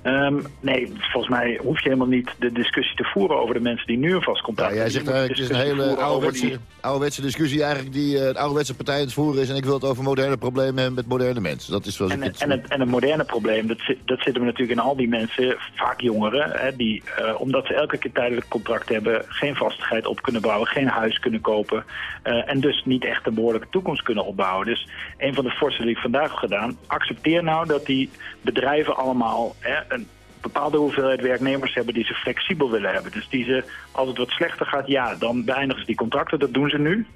Ehm, nee, volgens mij hoef je helemaal niet de discussie te voeren over de mensen die nu een vast contract Ja, jij zegt hebben. Eigenlijk, het is een hele ouderwetse, die- ouderwetse discussie eigenlijk die eh, de ouderwetse partij aan het voeren is. En ik wil het over moderne problemen hebben met moderne mensen. Dat is zoals ik En, het... en, het, en het moderne probleem, dat, zit, dat zitten we natuurlijk in al die mensen, vaak jongeren, hè, die, eh, omdat ze elke keer tijdelijk contract hebben, geen vastigheid op kunnen bouwen, geen huis kunnen kopen eh, en dus niet echt een behoorlijke toekomst kunnen opbouwen. Dus een van de voorstellen die ik vandaag heb gedaan, accepteer nou dat die bedrijven allemaal hè, een bepaalde hoeveelheid werknemers hebben die ze flexibel willen hebben. Dus die ze, als het wat slechter gaat, ja, dan beëindigen ze die contracten, dat doen ze nu.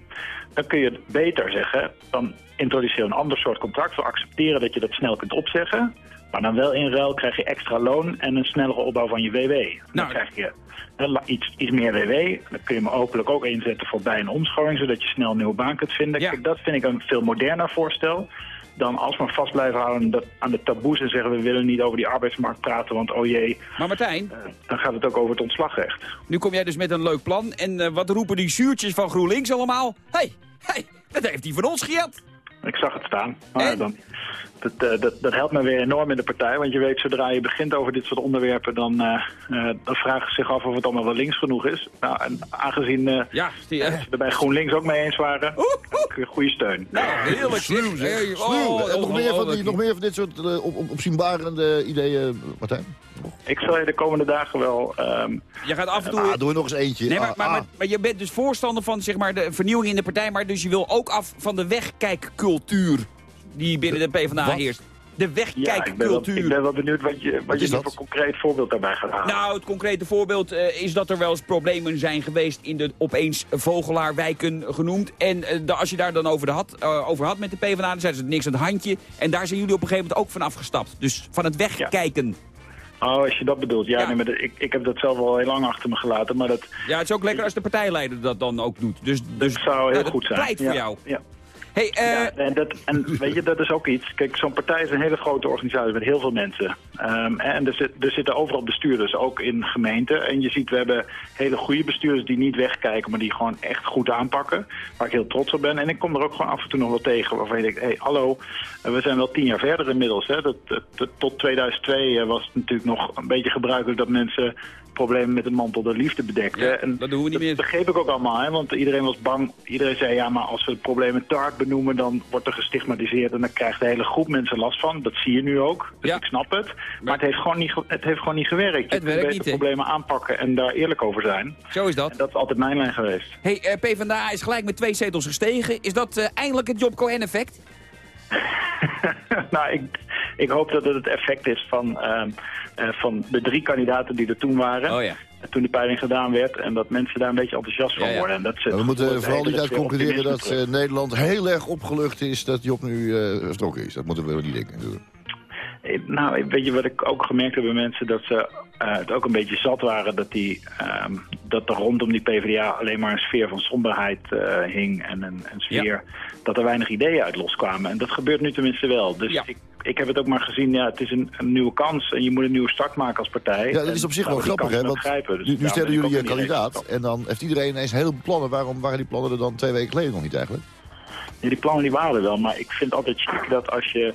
Dan kun je het beter zeggen, dan introduceer een ander soort contract. We accepteren dat je dat snel kunt opzeggen. Maar dan wel in ruil krijg je extra loon en een snellere opbouw van je WW. Dan Nou, krijg je la- iets, iets meer WW. Dan kun je hem hopelijk ook inzetten voor bij- en omscholing... zodat je snel een nieuwe baan kunt vinden. Ja. Kijk, dat vind ik een veel moderner voorstel... dan alsmaar vast blijven houden aan de taboes... en zeggen we willen niet over die arbeidsmarkt praten... want oh jee, Maar Martijn, eh, dan gaat het ook over het ontslagrecht. nu kom jij dus met een leuk plan. En eh, wat roepen die zuurtjes van GroenLinks allemaal? Hé, hey, hey, dat heeft hij van ons gejat. Ik zag het staan. Maar En? dan, dat, eh, dat, dat helpt me weer enorm in de partij. Want je weet, zodra je begint over dit soort onderwerpen... dan, eh, eh, dan vragen ze zich af of het allemaal wel links genoeg is. Nou, en aangezien eh, Ja, die, eh, ze er bij GroenLinks ook mee eens waren... Oeh, oeh. heb ik goede steun. nou, heerlijk. Sluw. Hey, oh, nog, meer van die, nog meer van dit soort op, op, opzienbarende ideeën, Martijn? Ik zal je de komende dagen wel... ehm, Je gaat af en toe... Ah, doe er nog eens eentje. Nee, maar, Ah, maar, ah. maar, maar je bent dus voorstander van zeg maar, de vernieuwing in de partij... maar dus je wil ook af van de wegkijkcultuur die binnen de PvdA Wat? heerst. De ja, ik ben, wel, wegkijkcultuur. ik ben wel benieuwd wat je, wat je dat? voor concreet voorbeeld daarbij gaat halen. Nou, het concrete voorbeeld eh, is dat er wel eens problemen zijn geweest in de opeens Vogelaarwijken genoemd. En eh, als je daar dan over, de had, eh, over had met de PvdA, dan zeiden ze niks aan het handje. En daar zijn jullie op een gegeven moment ook van afgestapt. Dus van het wegkijken. Oh, als je dat bedoelt. Ja, Ja. Nee, maar dat- ik, ik heb dat zelf al heel lang achter me gelaten. Maar dat, Ja, het is ook lekker als de partijleider dat dan ook doet. Dus, dus dat zou heel nou, dat goed zijn. pleit voor Ja, jou. Ja. Hey, eh, Ja, en, dat, en weet je, dat is ook iets. Kijk, zo'n partij is een hele grote organisatie met heel veel mensen. Ehm, en er, zit, er zitten overal bestuurders, ook in gemeenten. En je ziet, we hebben hele goede bestuurders die niet wegkijken, maar die gewoon echt goed aanpakken. Waar ik heel trots op ben. En ik kom er ook gewoon af en toe nog wel tegen waarvan je denkt, hé, hey, hallo, eh, we zijn wel tien jaar verder inmiddels. Hè. Dat, tot 2002 eh, was het natuurlijk nog een beetje gebruikelijk dat mensen problemen met de mantel de liefde bedekte. Ja, en dat doen we niet meer. begreep ik ook allemaal, hè, want iedereen was bang. Iedereen zei, ja, maar als we het problemen te hard benoemen... dan wordt er gestigmatiseerd en dan krijgt de hele groep mensen last van. Dat zie je nu ook, dus Ja. ik snap het. Maar het heeft gewoon niet, het heeft gewoon niet gewerkt. Je Het kunt beter problemen aanpakken en daar eerlijk over zijn. Zo is dat. En dat is altijd mijn lijn geweest. Hey, eh, PvdA is gelijk met twee zetels gestegen. Is dat eh, eindelijk het Job Cohen-effect? nou, ik, ik hoop dat het het effect is van, ehm, eh, van de drie kandidaten die er toen waren. Oh ja. En Toen de peiling gedaan werd en dat mensen daar een beetje enthousiast van Ja, ja. worden. En dat ze we moeten vooral niet uit concluderen dat eh, Nederland heel erg opgelucht is dat Job nu eh, vertrokken is. Dat moeten we niet denken. Nou, weet je wat ik ook gemerkt heb bij mensen? Dat ze eh, het ook een beetje zat waren dat, die, ehm, dat er rondom die PvdA alleen maar een sfeer van somberheid eh, hing. En een, een sfeer dat er weinig ideeën uit loskwamen. En dat gebeurt nu tenminste wel. Dus Ja. ik, ik heb het ook maar gezien, ja, het is een, een nieuwe kans. En je moet een nieuwe start maken als partij. Ja, dat is op zich wel grappig, hè? Want. Dus nu, nu stellen jullie race kandidaat en dan heeft iedereen ineens heel veel plannen. Waarom waren die plannen er dan twee weken geleden nog niet eigenlijk? Ja, die plannen die waren er wel, maar ik vind altijd chic dat als je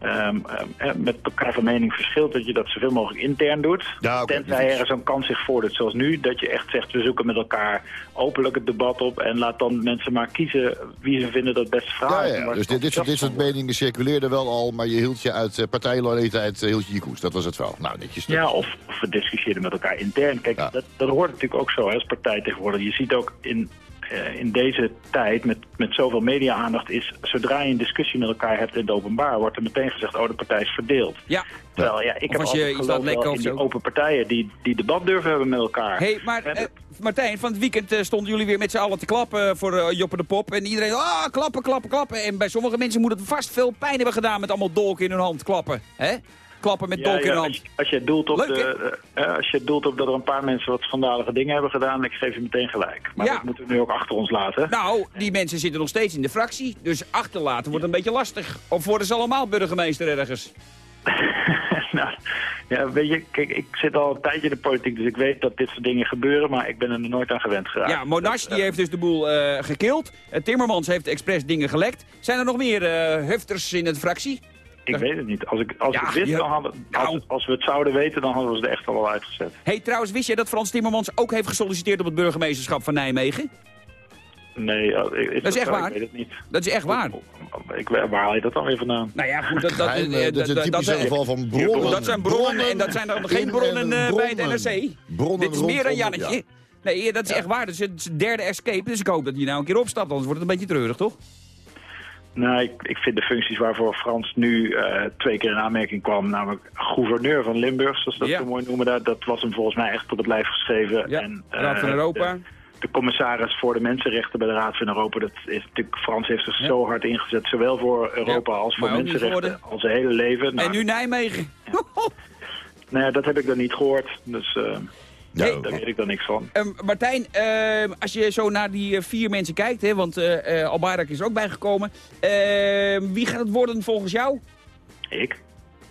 ehm, ehm, eh, met elkaar van mening verschilt, dat je dat zoveel mogelijk intern doet. Ja, oké, Tenzij er zo'n kans zich voordoet zoals nu, dat je echt zegt, we zoeken met elkaar openlijk het debat op en laat dan mensen maar kiezen wie ze vinden dat het beste verhaal Ja, is ja, Dus dit, dit, soort, dit soort meningen circuleerden wel al, maar je hield je uit uh, partijloyaliteit, hield je je koers. Dat was het verhaal. Nou, netjes. Ja, of, of we discussieerden met elkaar intern. Kijk, Ja. dat, dat hoort natuurlijk ook zo hè, als partij tegenwoordig. Je ziet ook in, eh, in deze tijd met, met zoveel media-aandacht is... zodra je een discussie met elkaar hebt in het openbaar... wordt er meteen gezegd, oh, de partij is verdeeld. Ja. Terwijl, ja, ik Of heb als je altijd geloof in die open partijen die, die debat durven hebben met elkaar. hey, maar En eh, Martijn, van het weekend eh, stonden jullie weer met z'n allen te klappen voor eh, Joppe de Pop. En iedereen, ah, klappen, klappen, klappen. En bij sommige mensen moet het vast veel pijn hebben gedaan met allemaal dolken in hun hand klappen. hè? Klappen met in als, hand. je- als je doelt op Leuk, de, eh, eh, als je doelt op dat er een paar mensen wat schandalige dingen hebben gedaan, ik geef je meteen gelijk. Maar dat moeten we nu ook achter ons laten. Nou, die mensen zitten nog steeds in de fractie. Dus achterlaten wordt een beetje lastig. Of worden ze allemaal burgemeester ergens? nou, ja, weet je, kijk, ik zit al een tijdje in de politiek, dus ik weet dat dit soort dingen gebeuren, maar ik ben er nooit aan gewend geraakt. Ja, Monash die heeft dus de boel eh gekild. Eh, Timmermans heeft expres dingen gelekt. Zijn er nog meer eh hufters in het fractie? Ik weet het niet. Als ik, als Ja, ik het wist, je- dan hadden, als, Nou. als we het zouden weten, dan hadden we ze er echt al wel uitgezet. hey, trouwens, wist jij dat Frans Timmermans ook heeft gesolliciteerd op het burgemeesterschap van Nijmegen? Nee, eh, is Dat is echt waar. Ik weet het niet. Dat is echt waar. Ik, waar haal je dat dan weer vandaan? Nou ja, goed, dat, dat, Geheim, eh, eh, dat een geval van bronnen. Dat zijn bronnen en dat zijn dan geen bronnen en bij het. NRC. Bronnen Dit is meer dan rondom- Jannetje. ja. Nee, dat is echt waar. Dat is het derde escape. Dus ik hoop dat hij nou een keer opstapt, anders wordt het een beetje treurig, toch? Nou, ik, ik vind de functies waarvoor Frans nu eh, twee keer in aanmerking kwam, namelijk gouverneur van Limburg, zoals ze dat Ja. zo mooi noemen, dat, dat was hem volgens mij echt op het lijf geschreven. Ja, en, Raad van eh, Europa. De, de commissaris voor de mensenrechten bij de Raad van Europa, dat is natuurlijk, Frans heeft zich Ja. zo hard ingezet, zowel voor Europa als voor mensenrechten, al zijn hele leven. Nou, En nu Nijmegen. nou ja, dat heb ik dan niet gehoord, dus eh, Ja, Hey, ook daar weet ik dan niks van. Ehm, Martijn, ehm, als je zo naar die eh, vier mensen kijkt, hè, want eh, Albayrak is er ook bijgekomen. Ehm, wie gaat het worden volgens jou? Ik?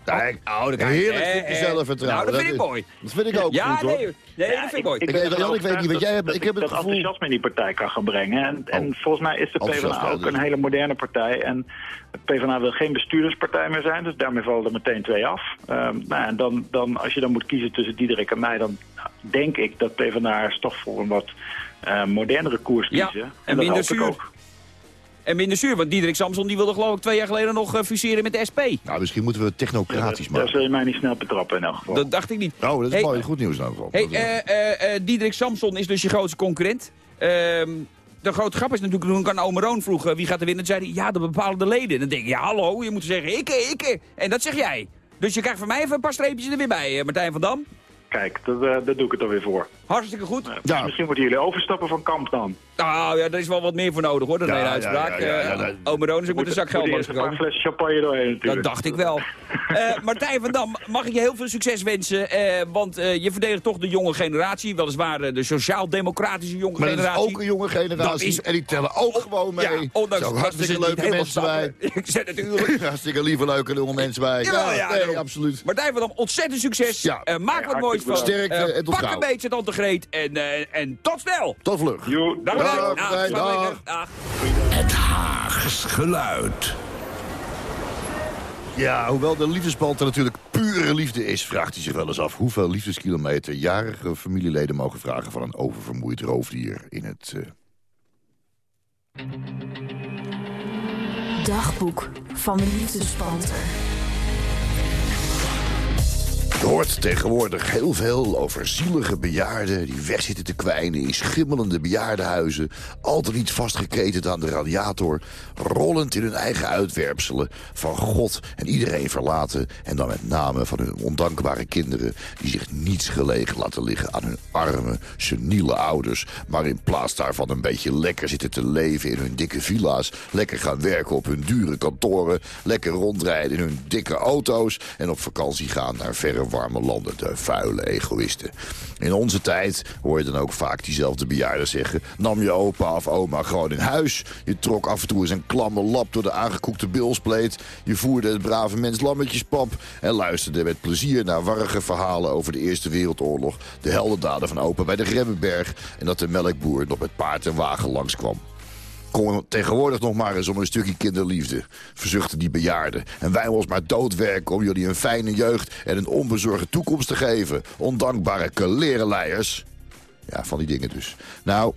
Kijk, Oh, dat kan je. heerlijk Eh, vind je eh, zelfvertrouwen. Nou, dat vind ik mooi. Dat vind ik ook ja, goed, hoor. nee, nee dat vind ik mooi. Ik weet- Jan, ik weet niet wat jij hebt. Ik heb het dat gevoel- enthousiasme in die partij kan gaan brengen. En, en Oh. volgens mij is de PvdA ook een hele moderne partij. En de PvdA wil geen bestuurderspartij meer zijn. Dus daarmee vallen er meteen twee af. Ehm, nou, en dan, dan, als je dan moet kiezen tussen Diederik en mij... dan denk ik dat PvdA'ers toch voor een wat eh, modernere koers Ja, kiezen. en dat minder hoop ik ook. En minder zuur, want Diederik Samson die wilde geloof ik twee jaar geleden nog eh, fuseren met de SP. Nou, misschien moeten we het technocratisch maken. zul je mij niet snel betrappen in elk geval. Dat dacht ik niet. Oh, dat is Hey, mooi. Goed nieuws in elk geval. Hey, Dat is- eh, eh, eh, Diederik Samson is dus je grootste concurrent. Ehm, de grote grap is natuurlijk, toen ik aan Ome Roon vroeg wie gaat er winnen, zei hij, ja, de bepaalde leden. En dan denk ik, ja, hallo, je moet zeggen, ik, ik. En dat zeg jij. Dus je krijgt van mij even een paar streepjes er weer bij, Martijn van Dam. Kijk, dat, eh, daar doe ik het alweer voor. Hartstikke goed. Ja. Misschien moeten jullie overstappen van kamp dan. Nou ja, daar is wel wat meer voor nodig hoor, dat Ja, hele ja, uitspraak. ja, ja, ja, Eh, ja. Ome Roon is ook met een zak geld Moet eerst een flessen champagne doorheen Dat natuurlijk. dacht ik wel. Eh, Martijn van Dam, mag ik je heel veel succes wensen. eh, want eh, je verdedigt toch de jonge generatie. Weliswaar eh, de sociaal-democratische jonge Maar dat is generatie. ook een jonge Dat generatie. is- En die tellen ook gewoon mee. Ja, ondanks dat hartstikke leuke mensen bij. Ik zeg natuurlijk. Hartstikke lieve, leuke jonge mensen bij. Ja, nee, daarom. absoluut. Martijn van Dam, ontzettend succes. Ja. Eh, maak wat Ja, van. Sterkte Eh, en tot pak gauw. een beetje, tante Greet. En, eh, en tot snel. Tot vlug. Jo, Dag, Dag. Het Haags geluid. Ja, hoewel de liefdesband er natuurlijk pure liefde is... vraagt hij zich wel eens af hoeveel liefdeskilometer... jarige familieleden mogen vragen van een oververmoeid roofdier in het... Uh... Dagboek van de liefdespanter. Je hoort tegenwoordig heel veel over zielige bejaarden... die wegzitten te kwijnen in schimmelende bejaardenhuizen... altijd niet vastgeketend aan de radiator... rollend in hun eigen uitwerpselen... van God en iedereen verlaten... en dan met name van hun ondankbare kinderen... die zich niets gelegen laten liggen aan hun arme, seniele ouders... maar in plaats daarvan een beetje lekker zitten te leven in hun dikke villa's... lekker gaan werken op hun dure kantoren... lekker rondrijden in hun dikke auto's... en op vakantie gaan naar verre warme landen, de vuile egoïsten. In onze tijd hoor je dan ook vaak diezelfde bejaarden zeggen... nam je opa of oma gewoon in huis. Je trok af en toe eens een klamme lap door de aangekoekte bilspleet. Je voerde het brave mens lammetjespap... en luisterde met plezier naar warrige verhalen over de Eerste Wereldoorlog... de heldendaden van opa bij de Grebbeberg... en dat de melkboer nog met paard en wagen langskwam. Kom tegenwoordig nog maar eens om een stukje kinderliefde. Verzuchten die bejaarden. En wij ons maar doodwerken om jullie een fijne jeugd en een onbezorgde toekomst te geven. Ondankbare kalerenleiers. Ja, van die dingen dus. Nou,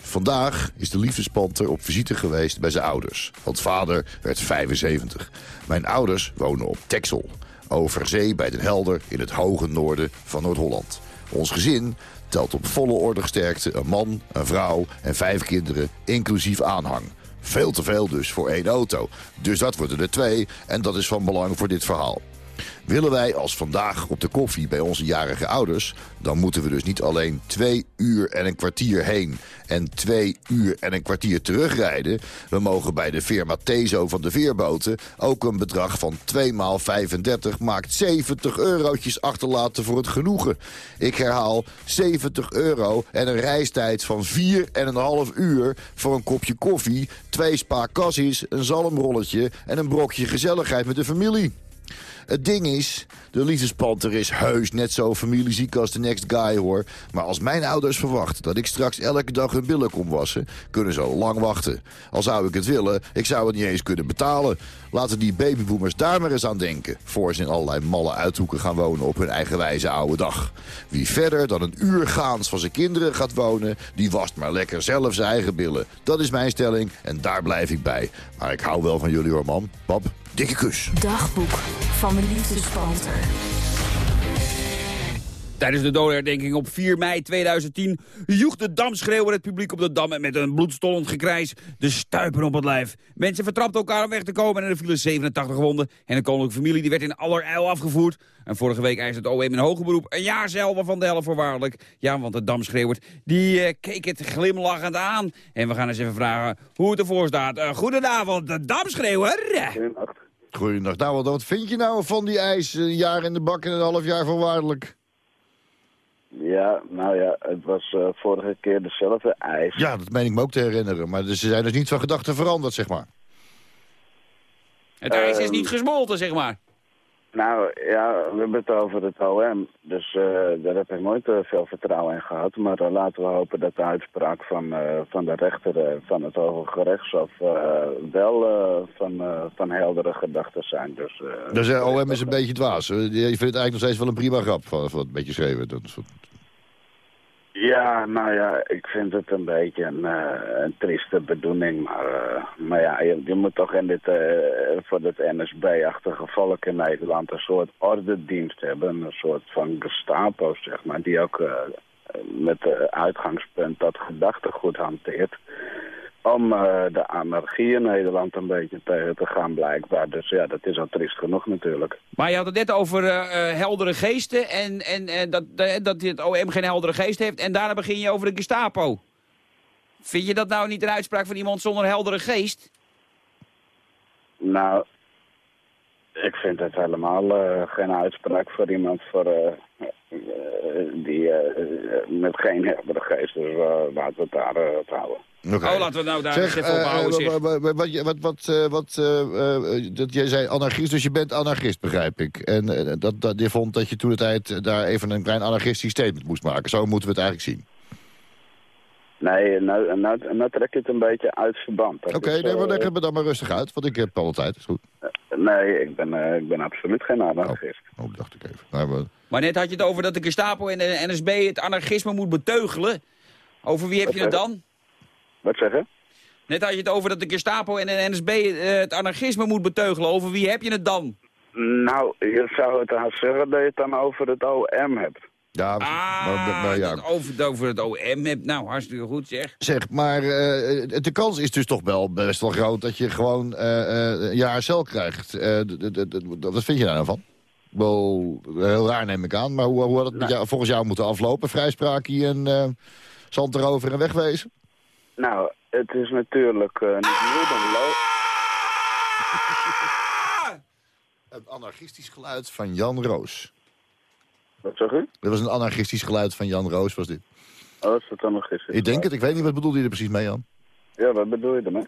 vandaag is de liefdespanter op visite geweest bij zijn ouders. Want vader werd 75. Mijn ouders wonen op Texel. Over zee bij Den Helder in het hoge noorden van Noord-Holland. Ons gezin telt op volle orde sterkte een man, een vrouw en vijf kinderen, inclusief aanhang. Veel te veel dus voor één auto. Dus dat worden er twee en dat is van belang voor dit verhaal. Willen wij als vandaag op de koffie bij onze jarige ouders... dan moeten we dus niet alleen twee uur en een kwartier heen... en twee uur en een kwartier terugrijden. We mogen bij de firma Tezo van de veerboten... ook een bedrag van 2 maal 35 maakt 70 eurotjes achterlaten voor het genoegen. Ik herhaal 70 euro en een reistijd van 4 en een half uur... voor een kopje koffie, twee spa cassis, een zalmrolletje... en een brokje gezelligheid met de familie. Het ding is, de liefdespanter is heus net zo familieziek als de next guy hoor. Maar als mijn ouders verwachten dat ik straks elke dag hun billen kom wassen... kunnen ze lang wachten. Al zou ik het willen, ik zou het niet eens kunnen betalen. Laten die babyboomers daar maar eens aan denken... voor ze in allerlei malle uithoeken gaan wonen op hun eigenwijze oude dag. Wie verder dan een uur gaans van zijn kinderen gaat wonen... die wast maar lekker zelf zijn eigen billen. Dat is mijn stelling en daar blijf ik bij. Maar ik hou wel van jullie hoor, man. Pap, dikke kus. Dagboek van de liefdespanter. Tijdens de dodenherdenking op 4 mei 2010 joeg de damschreeuwer het publiek op de dam... en met een bloedstollend gekrijs de stuipen op het lijf. Mensen vertrapten elkaar om weg te komen en er vielen 87 gewonden. En de koninklijke familie die werd in allerijl afgevoerd. En vorige week eiste het OM in hoge beroep een jaar zelf van de helft voorwaardelijk. Ja, want de damschreeuwer die uh, keek het glimlachend aan. En we gaan eens even vragen hoe het ervoor staat. Uh, goedenavond, de damschreeuwer. Goedendag. Nou, wat vind je nou van die ijs? Een jaar in de bak en een half jaar voorwaardelijk? Ja, nou ja, het was uh, vorige keer dezelfde ijs. Ja, dat meen ik me ook te herinneren. Maar dus ze zijn dus niet van gedachten veranderd, zeg maar. Het ijs is niet gesmolten, zeg maar. Nou ja, we hebben het over het OM. Dus eh, daar heb ik nooit eh, veel vertrouwen in gehad. Maar eh, laten we hopen dat de uitspraak van, van de rechter van het Hoge Gerechtshof wel van, van heldere gedachten zijn. Dus, Dus uh, OM is een beetje dwaas. Je vindt het eigenlijk nog steeds wel een prima grap van, van een beetje schreeuwen. Dat, Ja, nou ja, ik vind het een beetje een, eh, een trieste bedoeling. Maar, eh, maar ja, je, moet toch in dit, eh, voor dit NSB-achtige volk in Nederland een soort ordendienst hebben. Een soort van Gestapo, zeg maar, die ook met uitgangspunt dat gedachtegoed hanteert. Om eh, de anarchie in Nederland een beetje tegen te gaan, blijkbaar. Dus ja, dat is al triest genoeg natuurlijk. Maar je had het net over eh, eh, heldere geesten en, en eh, dat, dat het OM geen heldere geest heeft. En daarna begin je over de Gestapo. Vind je dat nou niet een uitspraak van iemand zonder heldere geest? Nou, ik vind het helemaal geen uitspraak voor iemand voor, die met geen heldere geest. Dus eh, laten we het daar houden. Oké. Oh, laten we nou daar Zeg, eens even op eh, houden, eh, wat, je- wat, wat, eh, wat eh, eh, dat jij zei anarchist, dus je bent anarchist, begrijp ik. En dat, dat, je vond dat je toen de tijd daar even een klein anarchistisch statement moest maken. Zo moeten we het eigenlijk zien. Nee, nou, nou, nou trek je het een beetje uit verband. Oké, is, nee, maar leg het me dan maar rustig uit, want ik heb alle tijd. Is goed. Nee, ik ben, eh, ik ben absoluut geen anarchist. Oh, dacht ik even. Maar, we- Maar net had je het over dat de Gestapo en de NSB het anarchisme moet beteugelen. Over wie heb je het dan? Wat zeggen? Net had je het over dat de Gestapo en de NSB eh, het anarchisme moet beteugelen. Over wie heb je het dan? Nou, je zou het haast zeggen dat je het dan over het OM hebt. Ja, Ah, maar, maar ja. over, over het OM heb. Nou, hartstikke goed zeg. Zeg, maar eh, de kans is dus toch wel best wel groot dat je gewoon eh, eh, een jaar cel krijgt. Eh, wat vind je daar nou van? Wel, heel raar neem ik aan, maar hoe, hoe had het met jou, volgens jou moeten aflopen? Vrijspraak hier en eh zand erover en wegwezen? Nou, het is natuurlijk eh, niet meer dan. Een anarchistisch geluid van Jan Roos. Wat zeg u? Dat was een anarchistisch geluid van Jan Roos, was dit. Oh, is dat dan nog eens? Ik denk het, ik weet niet, wat bedoelde je er precies mee, Jan? Ja, wat bedoel je ermee?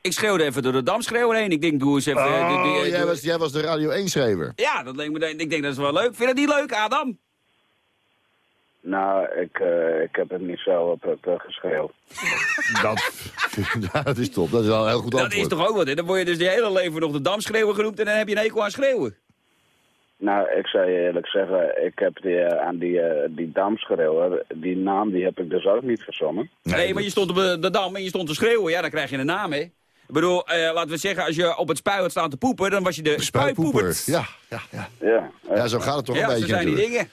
Ik schreeuwde even door de damschreeuwer heen. Ik denk, doe eens even... Oh, jij doe- was, jij was de Radio 1-schreeuwer. Ja, dat leek me, ik denk dat is wel leuk. Vind je dat niet leuk, Adam? Nou, ik, eh, ik heb het niet zo op het uh, geschreeuwd. Dat, ja, dat is top. Dat is wel een heel goed Dat antwoord. is toch ook wat, hè? Dan word je dus je hele leven nog de damschreeuwer genoemd... en dan heb je een hekel aan schreeuwen. Nou, ik zou je eerlijk zeggen, ik heb die, eh, aan die, eh, die damschreeuwer, die naam die heb ik dus ook niet verzonnen. Nee, maar je stond op de dam en je stond te schreeuwen. Ja, dan krijg je een naam, hè? Ik bedoel, eh, laten we zeggen, als je op het spui had staan te poepen... dan was je de Spuipoeper. Ja, ja, ja. Ja, Ja, zo gaat het toch Ja, een zo beetje zijn die dingen.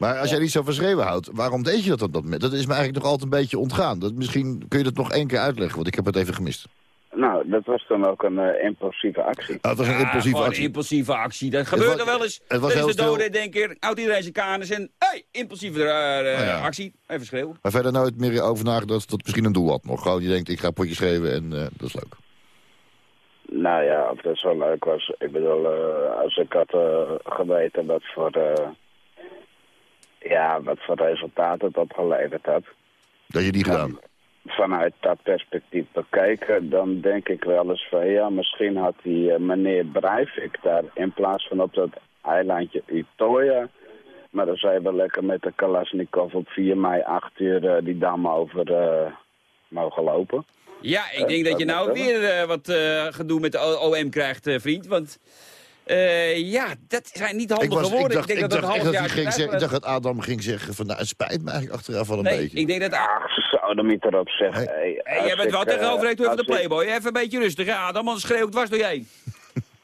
Maar als jij niet zo van schreeuwen houdt, waarom deed je dat op dat moment? Dat is me eigenlijk nog altijd een beetje ontgaan. Dat, misschien kun je dat nog één keer uitleggen, want ik heb het even gemist. Nou, dat was dan ook een eh, impulsieve actie. Ah, het was een Ja, impulsieve actie. een impulsieve actie. Dat gebeurt was- er wel eens. het was Er is heel de stil. dode denker, houdt iedereen zijn kanus en... hey, impulsieve eh, eh, Oh ja. actie. Even schreeuwen. Maar verder nooit meer over nagedacht dat het misschien een doel had nog. Gewoon, je denkt, ik ga potje schreeuwen en eh, dat is leuk. Nou ja, of dat zo leuk was. Ik bedoel, als ik had eh, geweten wat voor, eh, ja, wat voor resultaat het opgeleverd had. Dat je die gedaan. Vanuit dat perspectief bekeken, dan denk ik wel eens van ja, misschien had die eh, meneer Breivik daar in plaats van op dat eilandje Utoya, maar dan zijn we lekker met de Kalasnikov op 4 mei 8 uur eh, die dam over eh, mogen lopen. Ja, ik denk dat je nou weer wat eh, gedoe met de OM krijgt, eh, vriend. Want eh, ja, dat zijn niet Ik, handige ik woorden. dacht, denk ik dat dacht dat ging zeggen, ik dacht dat Adam ging zeggen van, nou, het spijt me eigenlijk achteraf wel een Nee, beetje. ik denk dat... Ach, ze zouden niet erop zeggen. Hey, Hey, jij bent wel ik, eh, tegenover even de ik- Playboy. Even een beetje rustig. Adam, anders schreeuw ik dwars door je heen.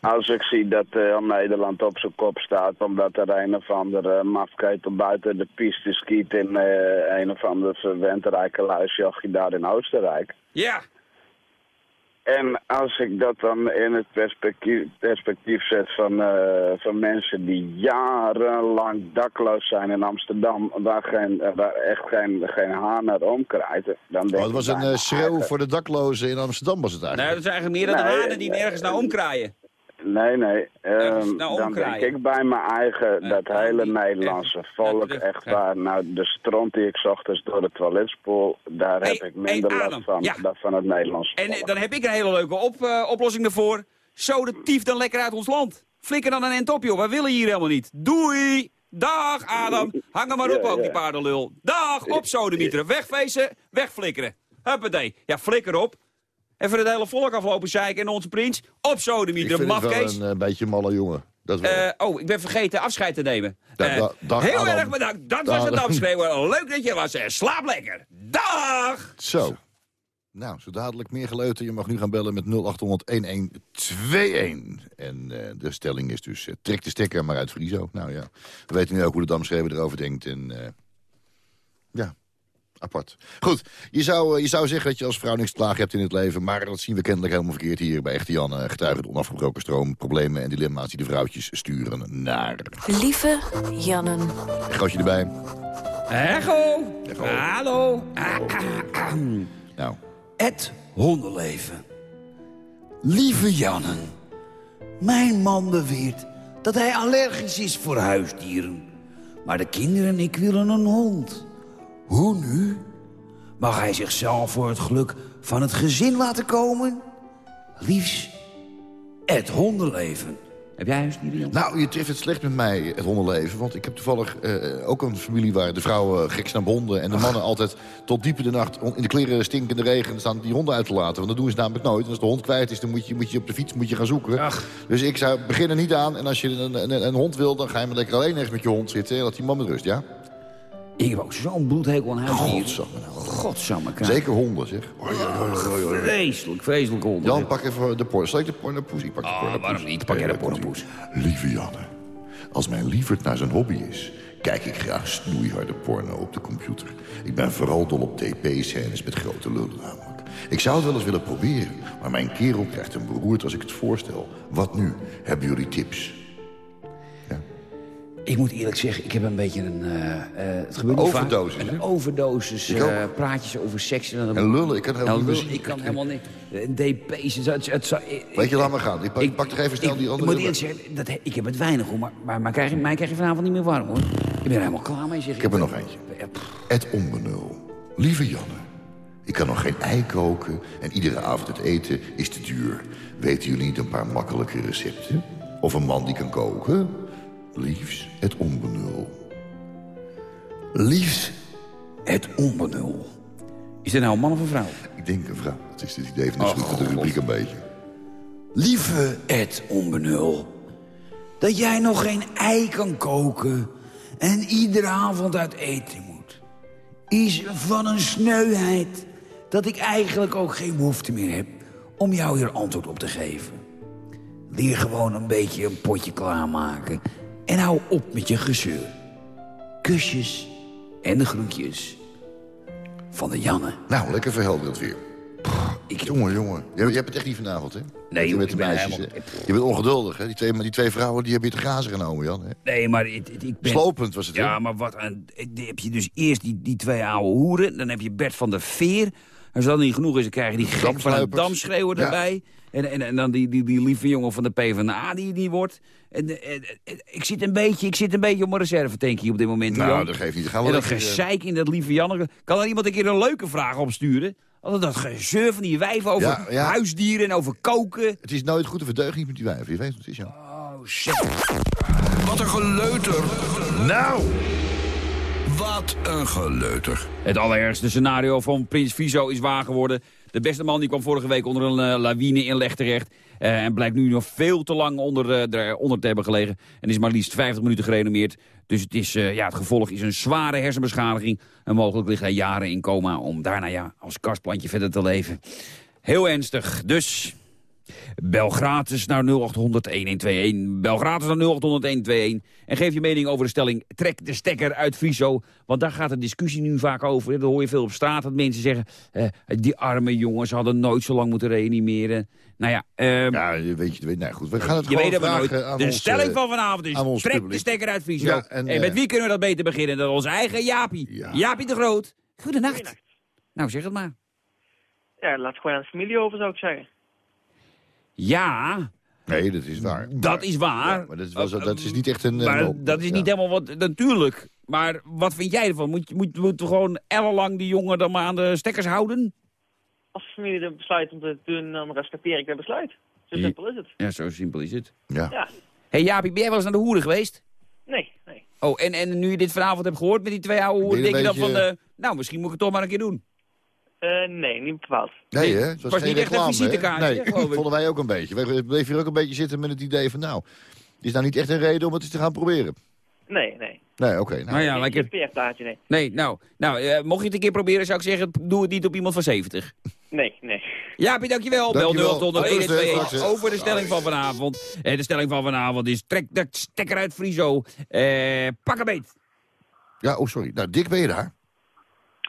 Als ik zie dat eh, heel Nederland op zijn kop staat omdat er een of andere mafketel buiten de piste skiet in eh, een of ander verwend rijke daar in Oostenrijk. Ja, En als ik dat dan in het perspectief, perspectief zet van, eh, van mensen die jarenlang dakloos zijn in Amsterdam, waar, geen, waar echt geen, geen haan naar omkrijgt, dan denk Oh, het was een eh, schreeuw eigen- voor de daklozen in Amsterdam was het nou, eigenlijk. dat zijn eigenlijk meer dan de Nee, hanen die nee, nergens naar omkraaien. Nee, nee. Ehm, nou dan denk ik bij mijn eigen, dat hele die- Nederlandse volk, echt waar. Nou, de stront die ik ochtends door de toilet spoel, daar Hey, heb ik minder hey, last van ja. dan van het Nederlandse En volk. dan heb ik een hele leuke op, eh, oplossing daarvoor. Zo de tief dan lekker uit ons land. Flikker dan een end op, joh. Wij willen hier helemaal niet. Doei! Dag, Adam. Hang maar op Ja, ook, die paardenlul. Dag, op sodemieteren. Wegfeesten, wegflikkeren. Huppatee. Ja, flikker op. Even het hele volk aflopen zeiken en onze prins. Op ik het wel mafkees. een eh, beetje malle jongen. Dat wel. Eh, oh, ik ben vergeten afscheid te nemen. Eh, da- dag, heel Adam. erg bedankt. Dat Dag. was het afschreeuwen. Leuk dat je was. Eh, Slaap lekker. Dag! Zo. Nou, zo dadelijk meer geleuter. Je mag nu gaan bellen met 0800-1121. En eh, de stelling is dus, trek de stekker maar uit Friso. Nou ja, we weten nu ook hoe de Damschreven erover denkt. En eh, ja, apart. Goed, je zou, eh, je zou zeggen dat je als vrouw niks te klagen hebt in het leven... maar dat zien we kennelijk helemaal verkeerd hier bij Echte Jan. Getuigen de onafgebroken stroom, problemen en dilemma's... die de vrouwtjes sturen naar... Lieve Jannen. Grootje erbij. Echo. Hallo. Nou, Het hondenleven. Lieve Jannen. Mijn man beweert dat hij allergisch is voor huisdieren. Maar de kinderen en ik willen een hond. Hoe nu? Mag hij zichzelf voor het geluk van het gezin laten komen? Liefs, het hondenleven. Heb jij huisdieren, Jan? Nou, je treft het slecht met mij, het hondenleven. Want ik heb toevallig eh, ook een familie waar de vrouwen gek zijn op honden... en de mannen altijd tot diep in de nacht in de kleren stinkende regen... staan die honden uit te laten. Want dat doen ze namelijk nooit. En als de hond kwijt is, dan moet je, moet je op de fiets moet je gaan zoeken. Dus ik zou beginnen niet aan. En als je een, een, een hond wil, dan ga je maar lekker alleen ergens met je hond zitten... en laat die man met rust, ja? Ik heb ook zo'n bloedhekel aan huisdieren. Godsamme. nou. Godsamme. Zeker honden, zeg. Vreselijk, vreselijk honden. Jan, pak even de porno. Zal ik de pornopoes? Ik pak de Oh, pornopoes. waarom niet? Pak jij de pornopoes. Lieve Janne, als mijn lieverd naar zijn hobby is... kijk ik graag snoeiharde porno op de computer. Ik ben vooral dol op TP-scènes met grote lullen namelijk. Ik zou het wel eens willen proberen, maar mijn kerel krijgt een beroerd als ik het voorstel. Wat nu? Hebben jullie tips? Ik moet eerlijk zeggen, ik heb een beetje een... eh, het gebeurt vaak. Overdosis, hè? Een overdosis. Ik eh, praatjes over seks. En, En lullen, ik kan helemaal En niet lullen, Ik kan helemaal niet. Een DP's. Het, het, het, zou- Weet je, laat maar gaan. Ik pak, pak toch even snel ik, die ik andere... moet eerlijk zeggen, dat, ik heb het weinig hoor. Maar, maar, maar krijg, je- mij krijg je vanavond niet meer warm hoor. Ik ben er helemaal klaar mee zeg Ik heb er nog eentje. Het onbenul. Lieve Janne, ik kan nog geen ei koken en iedere avond het eten is te duur. Weten jullie niet een paar makkelijke recepten? Of een man die kan koken? Liefs, het onbenul. Liefs, het onbenul. Is dit nou een man of een vrouw? Ik denk een vrouw. Het is het idee van de, Oh, sloep- de rubriek een beetje. Lieve Ed Onbenul, dat jij nog geen ei kan koken en iedere avond uit eten moet, is van een sneuheid dat ik eigenlijk ook geen behoefte meer heb om jou hier antwoord op te geven. Leer gewoon een beetje een potje klaarmaken en hou op met je gezeur. Kusjes en de groetjes van de Janne. Nou, lekker verhelderend weer. Jongen, jongen. Je, hebt het echt niet vanavond, hè? Nee, joh, met ik ben helemaal-? Je bent ongeduldig, hè? Die twee, maar die twee vrouwen die hebben je te grazen genomen, Jan. Hè? Nee, maar ik, ik ben... Slopend was het, hè? Ja, maar wat een, heb je dus eerst die, die twee oude hoeren. Dan heb je Bert van der Veer. Als dat niet genoeg is, dan krijg je die gek van een damschreeuwer Ja. En, en, en dan die, die, die lieve jongen van de PvdA die die wordt. En, en, en- en ik, zit een beetje, ik zit een beetje op mijn reservetankje op dit moment. Nou, Jan. dat geeft niet. Dan gaan we en dat eh, gezeik in dat lieve Janneke. Kan er iemand een keer een leuke vraag opsturen? Altijd dat gezeur van die wijven over Ja, ja. huisdieren en over koken. Het is nooit goed te verdeugd niet met die wijven. Je weet wat het is, Jan. Oh, shit. Wat een geleuter. Nou, wat een geleuter. Het allerergste scenario van Prins Fiso is waar geworden. De beste man die kwam vorige week onder een eh, lawine in leg terecht. eh, en blijkt nu nog veel te lang onder, eh, eronder te hebben gelegen. En is maar liefst 50 minuten gereanimeerd. Dus het, is, eh, ja, het gevolg is een zware hersenbeschadiging. En mogelijk ligt hij jaren in coma om daarna ja, als kastplantje verder te leven. Heel ernstig. Dus Bel gratis naar 0800 1121. Bel gratis naar 0800 1121. En geef je mening over de stelling. Trek de stekker uit Friso. Want daar gaat de discussie nu vaak over. Dat hoor je veel op straat. Dat mensen zeggen. eh, die arme jongens hadden nooit zo lang moeten reanimeren. Nou ja. ehm, Ja, je weet je, weet, nou goed. We gaan het je gewoon weet het maar vragen nooit. aan De ons, stelling eh, van vanavond is. Trek de stekker uit Friso. Ja, en, en, met eh, wie kunnen we dat beter beginnen dan onze eigen Jaapie? Jaapie de Groot. Goedenacht. Nou, zeg het maar. Ja, laat het gewoon aan de familie over, zou ik zeggen. Ja. Nee, dat is waar. Dat is waar. Ja, maar dat, was, dat is niet echt een... Maar dat is ja. niet helemaal wat... Natuurlijk. Maar wat vind jij ervan? Moet, moet, moeten we gewoon ellenlang die jongen dan maar aan de stekkers houden? Als de familie besluit om te doen, dan respecteer ik dat besluit. Zo simpel is het. Ja, zo simpel is het. Ja. Ja. hey Jaapie, ben jij wel eens naar de hoeren geweest? Nee, nee. Oh, en, en nu je dit vanavond hebt gehoord met die twee oude hoeren, denk je dan van... eh, nou, misschien moet ik het toch maar een keer doen. Eh, nee, niet bepaald. Nee, hè? Het was, was geen niet echt een reclame, visitekaartje, Nee, hè, geloof ik. vonden wij ook een beetje. Wij bleven hier ook een beetje zitten met het idee van... nou, is nou niet echt een reden om het eens te gaan proberen. Nee, nee. Nee, oké. nou. Nou ja, lekker. Geen peerplaatje, nee. Nee, nou, nou eh, mocht je het een keer proberen, zou ik zeggen, doe het niet op iemand van 70. Nee, nee. Jaapie, dankjewel. Dankjewel. Bel 0800 Tot ziens, 112 straks, hè. over de stelling van vanavond. En de stelling van vanavond is, trek de stekker uit Friso. Eh, pak een beet. Ja, oh sorry. Nou, Dick, ben je daar?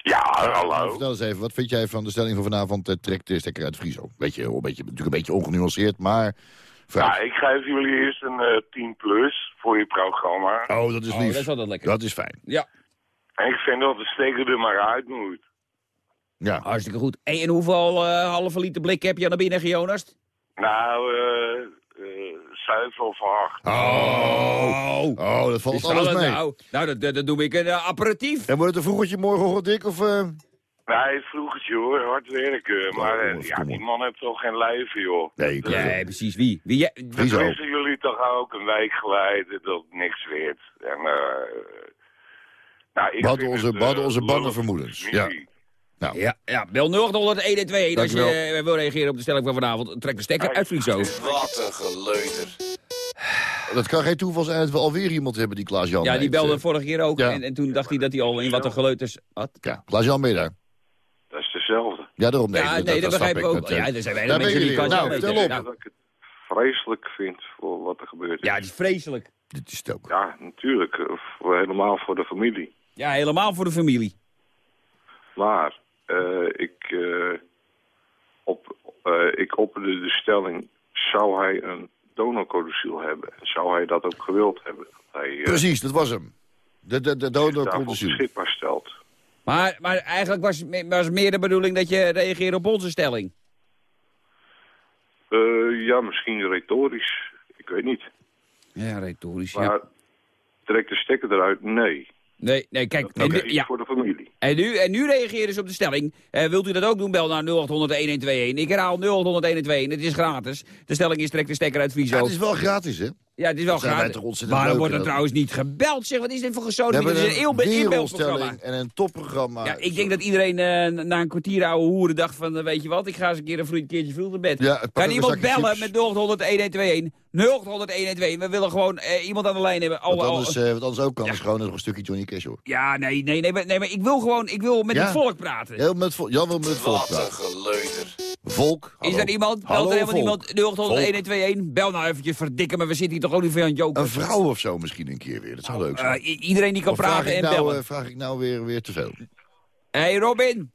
Ja, Nou, hallo. vertel eens even, wat vind jij van de stelling van vanavond... Uh, trek de stekker uit Friso? Beetje, een beetje, natuurlijk een beetje ongenuanceerd, maar... Ja, ik geef jullie eerst een eh 10 plus voor je programma. Oh, dat is Oh, lief. dat is altijd lekker. Dat is fijn. Ja, En ik vind dat de stekker er maar uit moet. Ja. hartstikke goed. En hoeveel eh, halve liter blik heb je naar binnen, Jonas? Nou, eh eh zuiver of acht. Oh, Oh, dat valt alles mee. Nou, nou dat, dat, dat doe ik een eh, aperitief. En wordt het een vroegertje morgen, Dick? Of, eh? Nee, vroegertje hoor, hard werken. maar eh, ja, die man heeft toch geen leven, joh. Nee, Ja, precies. Wie? Wie Dat Friso. wisten jullie toch ook een week geleden dat niks werd. En, eh, nou, ik We hadden vind onze, het, onze bange lullig. vermoedens. Ja. Nou, Ja, ja, bel 0800 1121 als je wil reageren op de stelling van vanavond. Trek de stekker uit Friso. Wat een geleuter. dat kan geen toeval zijn dat we alweer iemand hebben die Klaas-Jan Ja, die belde eh. vorige keer ook. Ja. En, en toen dacht hij dat hij al in wat een geleuters had. Ja, Klaas-Jan ben je daar? Dat is dezelfde. Ja, daarom nee. Ja, dat- nee, dat begrijp ik ook. Dat, eh, Ja, er zijn weinig mensen die. Klaas-Jan Nou, weten. Dat ik het vreselijk vind voor wat er gebeurd is. Ja, het is vreselijk. Dit is het ook. Ja, natuurlijk. eh, Voor, helemaal voor de familie. Ja, helemaal voor de familie. Maar ik, eh, op, eh, ik opperde de stelling, zou hij een donorcodiciel hebben? Zou hij dat ook gewild hebben? Dat hij eh, Precies, dat was hem. De, de, de zich donor daarvoor komt zien. beschikbaar stelt. Maar, maar eigenlijk was, was meer de bedoeling dat je reageert op onze stelling. Eh, ja, misschien retorisch. Ik weet niet. Ja, retorisch, Maar trek de stekker eruit? Nee. Nee, nee, kijk. Dat en, nu, ja, voor de familie. en, nu, en nu reageren ze op de stelling. Eh, wilt u dat ook doen? Bel naar 0800 1121. Ik herhaal 0800 1121. Het is gratis. De stelling is trek de stekker uit Friso. Ja, het is wel gratis, hè? Ja, het is wel gratis. ontzettend Waarom leuk, wordt er trouwens niet gebeld? Zeg, wat is dit voor We gezoden? hebben Dit is een een inbe- inbeeldprogramma. wereldstelling en een topprogramma. Ja, ik denk dat iedereen eh, na een kwartier ouwe hoeren dacht van, eh, weet je wat, ik ga eens een keer een vroeg keertje vroeg naar bed. Ja, kan een iemand bellen chips. met 0800 1121? 0800 1121. We willen gewoon eh, iemand aan de lijn hebben. Alle- Wat anders, eh, wat anders ook kan, is gewoon nog een stukje Johnny Cash, hoor. Ja, nee, nee, nee, maar, nee, maar ik wil gewoon, ik wil met Ja. het volk praten. Wil met het vol- Jan wil met het volk Wat een praten. geleuter. Volk, Is er iemand? Belt Hallo, er helemaal volk. niemand? 0800 1121? Bel nou eventjes, verdikken, maar we zitten hier toch ook niet voor aan het joken. Een vrouw of zo misschien een keer weer, dat zou leuk zijn. Eh, iedereen die kan Of vraag en nou, bellen. eh, vraag ik nou weer, weer te veel? hey, Robin.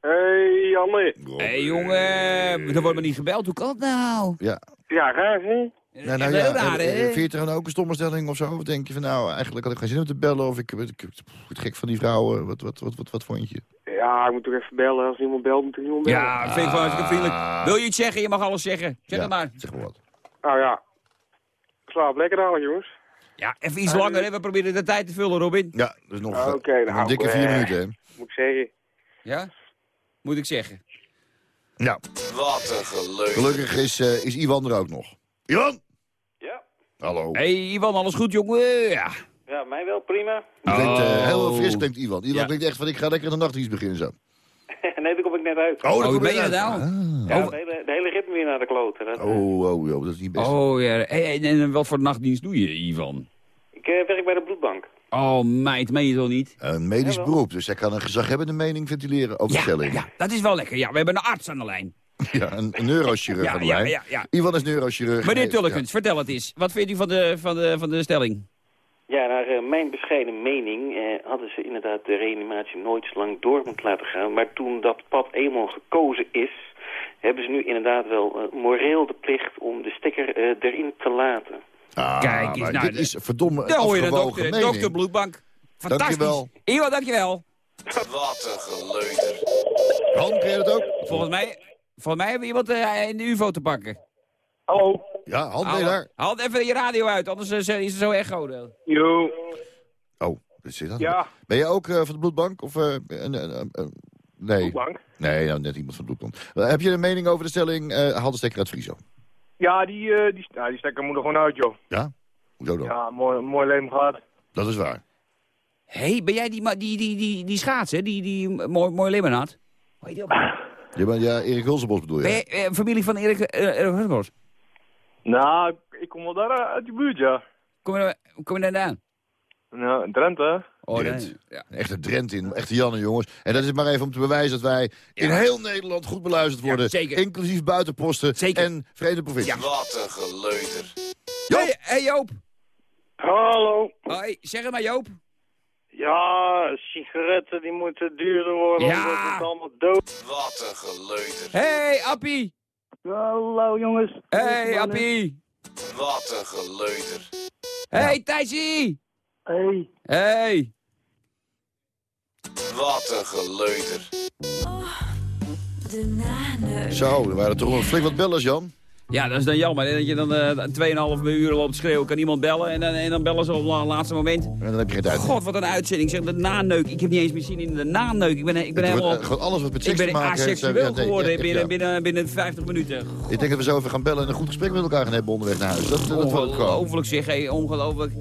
Hey, Janne. Hé hey, jongen, er wordt me niet gebeld. Hoe kan het nou? Ja. Ja, raar, hè? Nou Heel ja, raar, eh, hè? vind je het dan ook een stomme stelling of zo? Of denk je van nou, eigenlijk had ik geen zin om te bellen of ik, ik, ik, ik word gek van die vrouwen. Wat, wat, wat, wat, wat vond je? Ja, ik moet toch even bellen. Als iemand belt, moet ik niemand bellen. Ja, vind ik wel hartstikke vriendelijk. Wil je iets zeggen? Je mag alles zeggen. Zeg Ja, het maar. Zeg maar wat. Nou ja, ik slaap lekker aan, jongens. Ja, even iets langer, hè? We proberen de tijd te vullen, Robin. Ja, dus nog, Ah, eh, oké, nog nou, een dikke vier eh. minuten, hè? Moet ik zeggen. Ja? Moet ik zeggen. Ja, Wat een geleuter. gelukkig is, eh, is Iwan er ook nog. Iwan! Ja. Hallo. hey, Ivan, alles goed, jongen? Ja. Ja, mij wel, prima. Die klinkt, eh, heel Oh. fris klinkt Iwan. Iwan Ja. klinkt echt van ik ga lekker de nachtdienst beginnen zo. nee, daar kom ik net uit. Oh, Oh, daar ben je uit. nou? Ja, Oh. de, hele, de hele ritme weer naar de kloten. Dat, Oh, oh, oh, dat is niet best. Oh, ja. En, en wat voor nachtdienst doe je, Ivan? Ik eh, werk bij de bloedbank. Oh, meid, meen je toch niet? Een medisch Jawel. beroep, dus hij kan een gezaghebbende mening ventileren over Ja, stelling. ja, dat is wel lekker. Ja, we hebben een arts aan de lijn. Ja, een, een neurochirurg Ja, aan de ja, lijn. ja, ja. Ivan is neurochirurg. Meneer Nee, Tullekens, vertel het eens. Wat vindt u van de, van de, van de stelling? Ja, naar eh, mijn bescheiden mening eh, hadden ze inderdaad de reanimatie nooit zo lang door moeten laten gaan. Maar toen dat pad eenmaal gekozen is, hebben ze nu inderdaad wel eh, moreel de plicht om de stekker eh, erin te laten. Ah, Kijk eens, nou, dit is verdomme een Daar hoor je de dokter, mening. dokter Bloedbank. Fantastisch. Dankjewel. Iwan, dankjewel. Wat een geleuter. Han, ken je dat ook? Volgens mij, volgens mij hebben we iemand in de UFO te pakken. Hallo. Ja, Han, ben je Haal, daar? haal even je radio uit, anders eh, is het zo echo. Yo. Oh, dat zit dat. Ja. Ben je ook eh, van de bloedbank? Of, eh, nee. Bloedbank? Nee, nou, net iemand van de bloedbank. Heb je een mening over de stelling, eh haal de stekker uit Friso? Ja, die, eh, die, ja, die stekker moet er gewoon uit, joh. Ja? Hoezo dan? Ja, mooi, mooi leven gehad. Dat is waar. Hé, hey, ben jij die, die, die, die, die schaatser, die, die mooi, mooi limonade? Hoe heet die ook? Je bent, ja, Erik Hulsenbos bedoel je? Ben jij familie van Erik eh, Husbos? Nou, ik kom wel daar uit die buurt, ja. Kom je, daar- kom je daar vandaan? Nou, Drenthe. Oh, Drent. nee. ja. Echte Drent in, echte Janne jongens. En dat is maar even om te bewijzen dat wij in heel Nederland goed beluisterd worden. zeker. Inclusief buitenposten Zeker. en vreemde provincies. Wat een geleuter. Hey, hey Joop. Hallo. Hoi, zeg het maar Joop. Ja, sigaretten die moeten duurder worden, Ja. omdat het allemaal dood. Wat een geleuter. Hey Appie. Hallo jongens. Hey Appie. Wat een geleuter. Hey Thijsie. Hey. Hey. Wat een geleuter. De nanen. Zo, er waren toch nog flink wat bellers, Jan. Ja, dat is dan jammer. Dat je dan eh 2,5 uur loopt schreeuwen, kan iemand bellen. En dan, en dan bellen ze op het laatste moment. En dan heb je geen tijd. God, wat een uitzending. Zeg, de naneuk. Ik heb niet eens meer zin in de naneuk. Ik ben, ik ben Het wordt, helemaal... eh, alles wat met ik seks ben te maken heeft, asexueel zijn we- ja, nee, geworden binnen, ja. binnen, binnen 50 minuten. Ik denk dat we zo even gaan bellen en een goed gesprek met elkaar gaan hebben onderweg naar huis. Dat, dat ik gewoon. Ongelooflijk zeg, hé, ongelooflijk.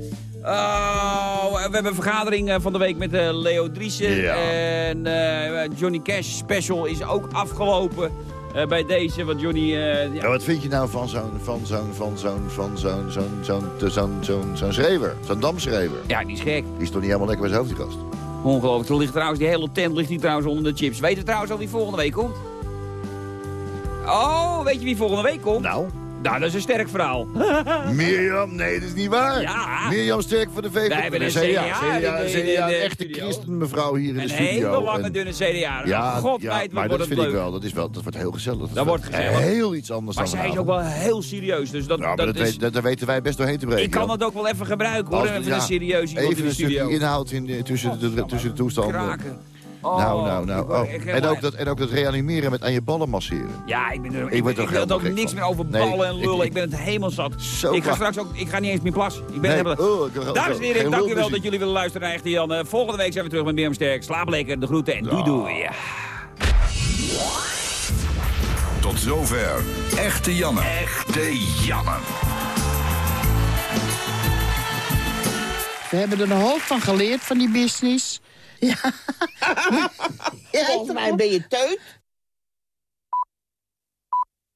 Oh, we hebben een vergadering eh, van de week met eh, Leo Driessen. Ja. En eh, Johnny Cash special is ook afgelopen eh, bij deze. Want Johnny... eh, ja, Ja, wat vind je nou van zo'n van zo'n van zo'n van zo'n zo'n zo'n zo'n zo'n zo'n damschreeuwer? ja, die is gek. Die is toch niet helemaal lekker bij zijn hoofd, die gast? Ongelooflijk. Er ligt trouwens, die hele tent ligt hier trouwens onder de chips. Weet je trouwens al wie volgende week komt? Oh, weet je wie volgende week komt? Nou? Nou, dat is een sterk verhaal. Mirjam, nee, dat is niet waar. Ja. Mirjam Sterk voor de VVD. Wij hebben een CDA, CDA, CDA, in de- in de- CDA, in de een echte christenmevrouw hier in de Een studio. hele lange, En- dunne CDA. Ja, God ja, maar dat vind leuk. ik wel. Dat, is wel. dat wordt heel gezellig. Dat, Dat wordt gezellig. Heel iets anders Maar dan zij is ook wel heel serieus. Dus dat, maar dat dat, is, weet- dat, weten wij best doorheen te breken. ik kan het ook wel even gebruiken hoor. Als- Even ja, een serieus iemand Even in een de studio. stukje inhoud in, tussen, de, tussen de toestanden. Kraken. Nou, nou, nou. ik word Oh. En, ook dat, en ook dat reanimeren met aan je ballen masseren. Ja, ik ben er Ik ik, word er ik, wil het ook niks van. meer over Nee, ballen en lullen. Ik, ik- ben het helemaal zat. Zo ik ga straks ook, ik ga niet eens meer plassen. Ik ben Nee, helemaal... oh, ik Dames en heren, dank u wel dat jullie willen luisteren naar Echte Jan. Eh, Volgende week zijn we terug met Mirjam Sterk. Slaap lekker, de groeten en doei doei. Tot zover. Echte Janne. Echte Janne. We hebben er een hoop van geleerd van die business. Volgens mij ben je teut.